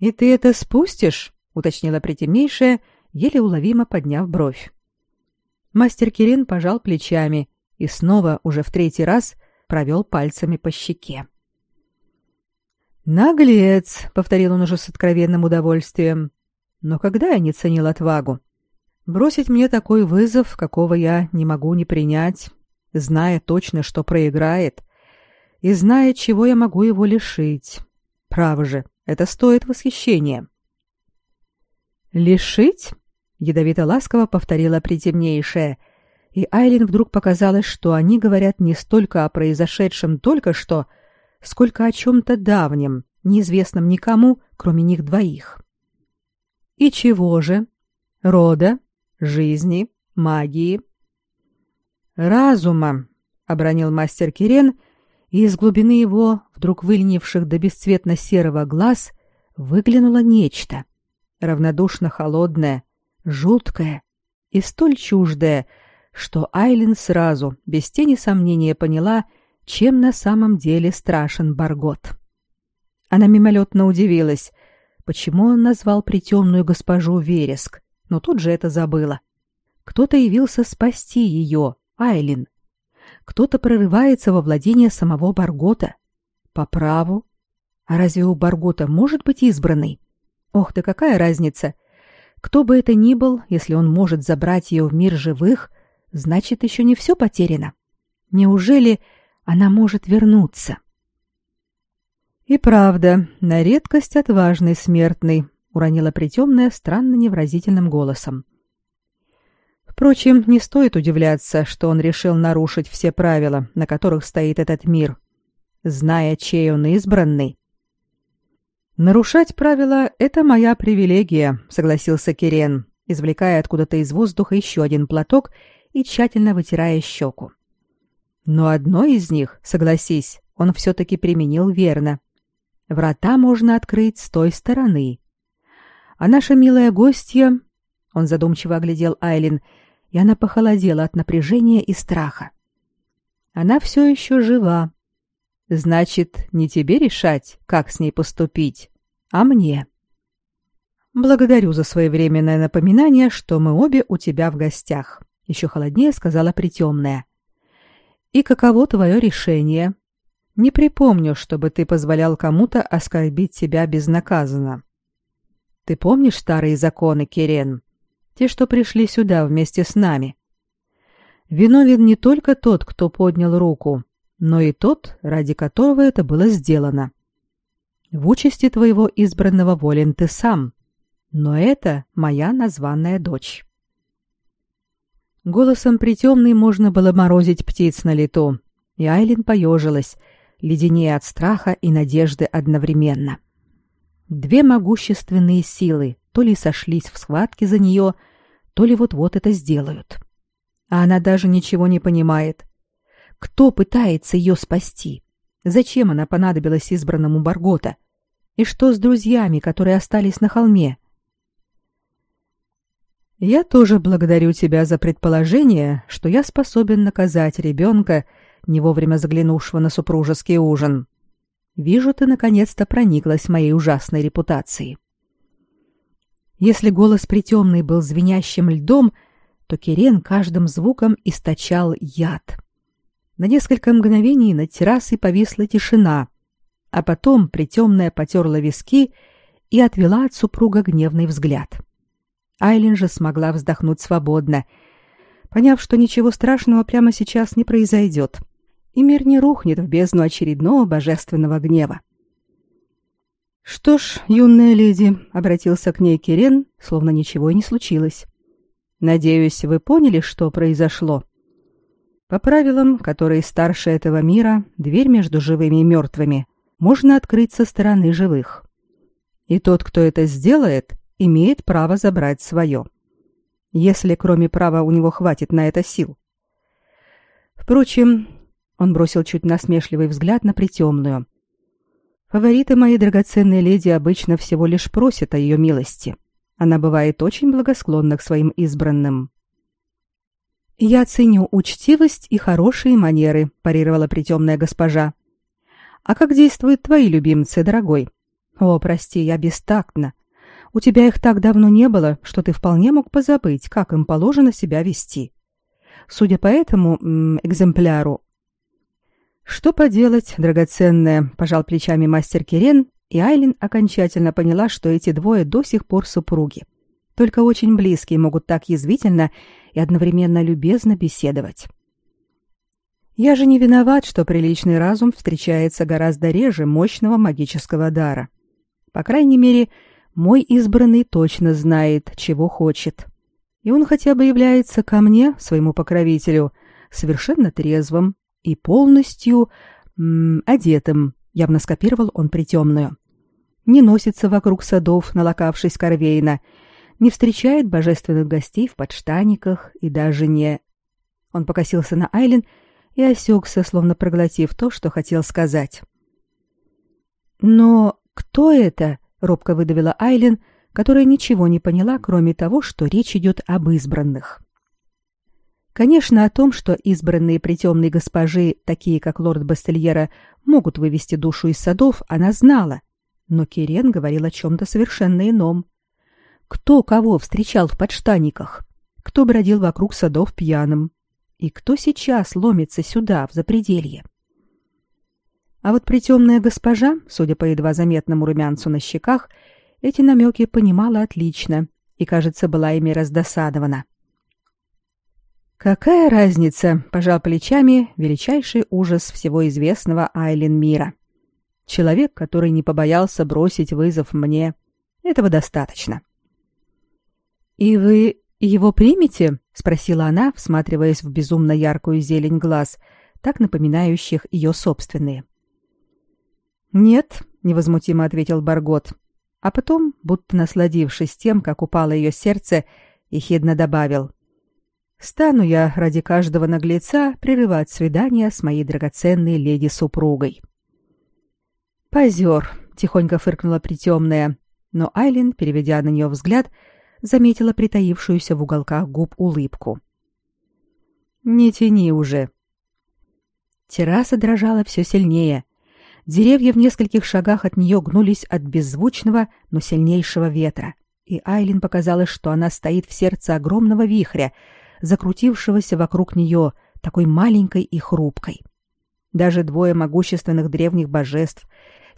[SPEAKER 1] «И ты это спустишь?» — уточнила притемнейшая еле уловимо подняв бровь. Мастер Кирин пожал плечами и снова, уже в третий раз, провел пальцами по щеке. «Наглец!» — повторил он уже с откровенным удовольствием. «Но когда я не ценил отвагу? Бросить мне такой вызов, какого я не могу не принять, зная точно, что проиграет, и зная, чего я могу его лишить. Право же, это стоит восхищения». «Лишить?» — ядовито-ласково повторила притемнейшая, и Айлин вдруг показалось, что они говорят не столько о произошедшем только что, — сколько о чем-то давнем, неизвестном никому, кроме них двоих. И чего же? Рода, жизни, магии. Разума, обронил мастер Кирен, и из глубины его, вдруг выленивших до бесцветно-серого глаз, выглянуло нечто, равнодушно холодное, жуткое и столь чуждое, что Айлин сразу, без тени сомнения, поняла — чем на самом деле страшен Баргот. Она мимолетно удивилась, почему он назвал притемную госпожу Вереск, но тут же это забыла. Кто-то явился спасти ее, Айлин. Кто-то прорывается во владение самого Баргота. По праву. А разве у Баргота может быть избранный? Ох, да какая разница? Кто бы это ни был, если он может забрать ее в мир живых, значит, еще не все потеряно. Неужели она может вернуться. И правда, на редкость отважный смертный, уронила притемная странно невразительным голосом. Впрочем, не стоит удивляться, что он решил нарушить все правила, на которых стоит этот мир, зная, чей он избранный. Нарушать правила это моя привилегия, согласился Кирен, извлекая откуда-то из воздуха еще один платок и тщательно вытирая щеку. Но одно из них, согласись, он все-таки применил верно. Врата можно открыть с той стороны. А наша милая гостья... Он задумчиво оглядел Айлин, и она похолодела от напряжения и страха. Она все еще жива. Значит, не тебе решать, как с ней поступить, а мне. Благодарю за своевременное напоминание, что мы обе у тебя в гостях. Еще холоднее сказала притемная. И каково твое решение? Не припомню, чтобы ты позволял кому-то оскорбить тебя безнаказанно. Ты помнишь старые законы, Керен? Те, что пришли сюда вместе с нами. Виновен не только тот, кто поднял руку, но и тот, ради которого это было сделано. В участи твоего избранного волен ты сам, но это моя названная дочь. Голосом притемной можно было морозить птиц на лету, и Айлин поежилась, леденее от страха и надежды одновременно. Две могущественные силы то ли сошлись в схватке за нее, то ли вот-вот это сделают. А она даже ничего не понимает. Кто пытается ее спасти? Зачем она понадобилась избранному Баргота? И что с друзьями, которые остались на холме? Я тоже благодарю тебя за предположение, что я способен наказать ребенка, не вовремя заглянувшего на супружеский ужин. Вижу, ты наконец-то прониклась моей ужасной репутацией. Если голос притемный был звенящим льдом, то Кирен каждым звуком источал яд. На несколько мгновений над террасой повисла тишина, а потом притемная потерла виски и отвела от супруга гневный взгляд. — Айлин же смогла вздохнуть свободно, поняв, что ничего страшного прямо сейчас не произойдет, и мир не рухнет в бездну очередного божественного гнева. «Что ж, юная леди», — обратился к ней Кирен, словно ничего и не случилось. «Надеюсь, вы поняли, что произошло?» По правилам, которые старше этого мира, дверь между живыми и мертвыми можно открыть со стороны живых. И тот, кто это сделает, имеет право забрать свое. Если кроме права у него хватит на это сил. Впрочем, он бросил чуть насмешливый взгляд на притемную. Фавориты моей драгоценной леди обычно всего лишь просят о ее милости. Она бывает очень благосклонна к своим избранным. «Я ценю учтивость и хорошие манеры», – парировала притемная госпожа. «А как действуют твои любимцы, дорогой?» «О, прости, я бестактна. У тебя их так давно не было, что ты вполне мог позабыть, как им положено себя вести. Судя по этому м, экземпляру... Что поделать, драгоценная, пожал плечами мастер Кирен, и Айлин окончательно поняла, что эти двое до сих пор супруги. Только очень близкие могут так язвительно и одновременно любезно беседовать. Я же не виноват, что приличный разум встречается гораздо реже мощного магического дара. По крайней мере, мой избранный точно знает, чего хочет. И он хотя бы является ко мне, своему покровителю, совершенно трезвым и полностью м, одетым, явно скопировал он притемную. Не носится вокруг садов, налокавшись корвейна, не встречает божественных гостей в подштаниках и даже не... Он покосился на Айлин и осекся, словно проглотив то, что хотел сказать. «Но кто это?» — робко выдавила Айлин, которая ничего не поняла, кроме того, что речь идет об избранных. Конечно, о том, что избранные притемной госпожи, такие как лорд Бастельера, могут вывести душу из садов, она знала, но Кирен говорил о чем-то совершенно ином. Кто кого встречал в подштаниках? Кто бродил вокруг садов пьяным? И кто сейчас ломится сюда, в запределье? А вот притемная госпожа, судя по едва заметному румянцу на щеках, эти намеки понимала отлично и, кажется, была ими раздосадована. «Какая разница?» — пожал плечами величайший ужас всего известного Айлин мира. «Человек, который не побоялся бросить вызов мне. Этого достаточно». «И вы его примете?» — спросила она, всматриваясь в безумно яркую зелень глаз, так напоминающих ее собственные. «Нет», — невозмутимо ответил Баргот, а потом, будто насладившись тем, как упало ее сердце, ехидно добавил. «Стану я ради каждого наглеца прерывать свидание с моей драгоценной леди-супругой». «Позер», — тихонько фыркнула притемная, но Айлин, переведя на нее взгляд, — заметила притаившуюся в уголках губ улыбку. «Не тяни уже». Терраса дрожала все сильнее. Деревья в нескольких шагах от нее гнулись от беззвучного, но сильнейшего ветра, и Айлин показалось, что она стоит в сердце огромного вихря, закрутившегося вокруг нее, такой маленькой и хрупкой. Даже двое могущественных древних божеств,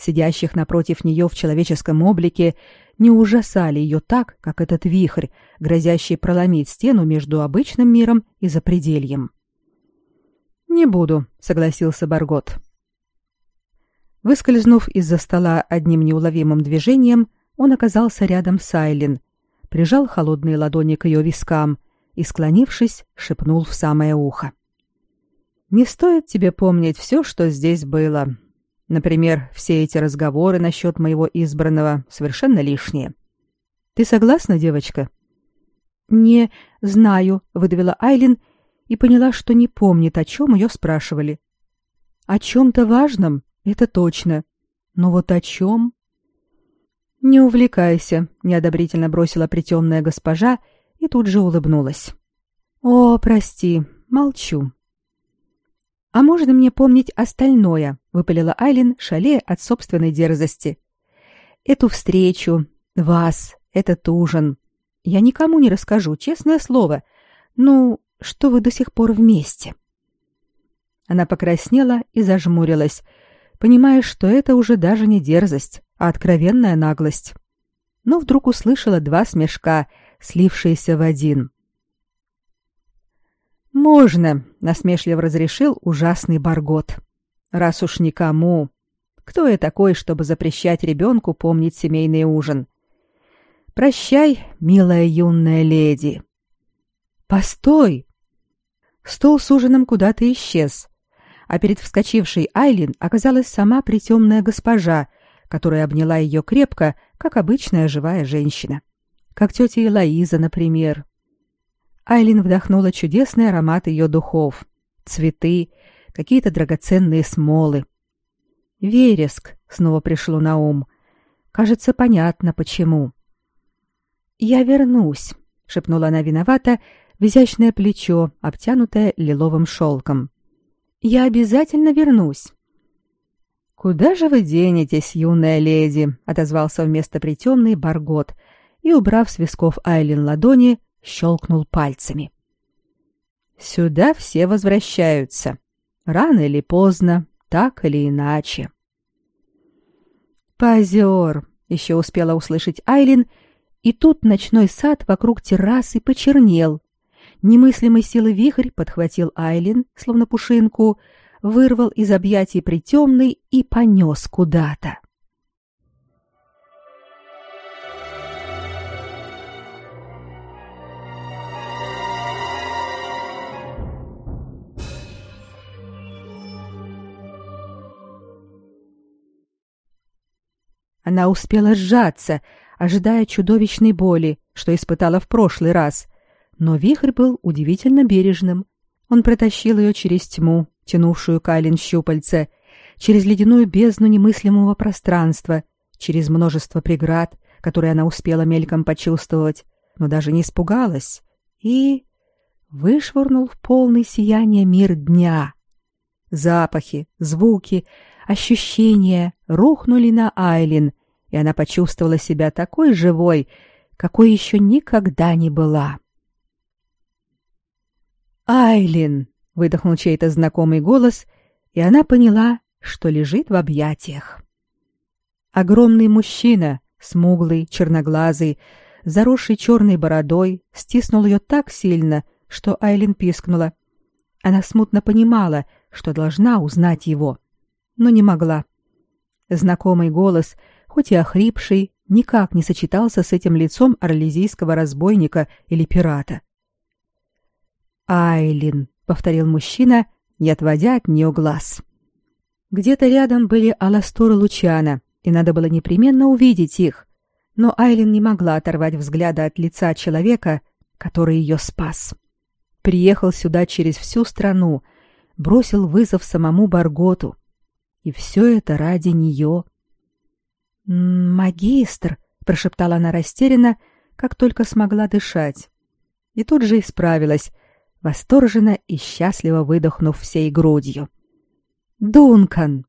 [SPEAKER 1] сидящих напротив нее в человеческом облике, не ужасали ее так, как этот вихрь, грозящий проломить стену между обычным миром и запредельем. «Не буду», — согласился Баргот. Выскользнув из-за стола одним неуловимым движением, он оказался рядом с Айлин, прижал холодные ладони к ее вискам и, склонившись, шепнул в самое ухо. «Не стоит тебе помнить все, что здесь было. Например, все эти разговоры насчет моего избранного совершенно лишние. Ты согласна, девочка? Не знаю, выдавила Айлин и поняла, что не помнит, о чем ее спрашивали. О чем-то важном, это точно. Но вот о чем? Не увлекайся, неодобрительно бросила притемная госпожа и тут же улыбнулась. О, прости, молчу. А можно мне помнить остальное? выпалила Айлин, шалея от собственной дерзости. Эту встречу, вас, этот ужин. Я никому не расскажу, честное слово. Ну, что вы до сих пор вместе. Она покраснела и зажмурилась, понимая, что это уже даже не дерзость, а откровенная наглость. Но вдруг услышала два смешка, слившиеся в один. Можно, насмешливо разрешил ужасный Баргот. Раз уж никому. Кто я такой, чтобы запрещать ребенку помнить семейный ужин? Прощай, милая юная леди. Постой. Стол с ужином куда-то исчез, а перед вскочившей Айлин оказалась сама притемная госпожа, которая обняла ее крепко, как обычная живая женщина. Как тетя Элоиза, например. Айлин вдохнула чудесный аромат ее духов. Цветы, какие-то драгоценные смолы. Вереск снова пришло на ум. Кажется, понятно почему. Я вернусь, шепнула она виновато в изящное плечо, обтянутое лиловым шелком. Я обязательно вернусь. Куда же вы денетесь, юная леди? отозвался вместо притемный Баргот и, убрав с висков Айлин ладони, щелкнул пальцами. «Сюда все возвращаются. Рано или поздно, так или иначе». «Позер!» — еще успела услышать Айлин, и тут ночной сад вокруг террасы почернел. Немыслимой силы вихрь подхватил Айлин, словно пушинку, вырвал из объятий притемный и понес куда-то. Она успела сжаться, ожидая чудовищной боли, что испытала в прошлый раз. Но вихрь был удивительно бережным. Он протащил ее через тьму, тянувшую Кайлин щупальце, через ледяную бездну немыслимого пространства, через множество преград, которые она успела мельком почувствовать, но даже не испугалась, и вышвырнул в полное сияние мир дня. Запахи, звуки, ощущения рухнули на Айлин, и она почувствовала себя такой живой, какой еще никогда не была. «Айлин!» — выдохнул чей-то знакомый голос, и она поняла, что лежит в объятиях. Огромный мужчина, смуглый, черноглазый, заросший черной бородой, стиснул ее так сильно, что Айлин пискнула. Она смутно понимала, что должна узнать его, но не могла. Знакомый голос, хоть и охрипший, никак не сочетался с этим лицом орлезийского разбойника или пирата. «Айлин», — повторил мужчина, не отводя от нее глаз. Где-то рядом были Аластор и Лучана, и надо было непременно увидеть их, но Айлин не могла оторвать взгляда от лица человека, который ее спас. Приехал сюда через всю страну, бросил вызов самому Барготу. И все это ради нее. «Магистр», — прошептала она растерянно, как только смогла дышать. И тут же исправилась, восторженно и счастливо выдохнув всей грудью. «Дункан!»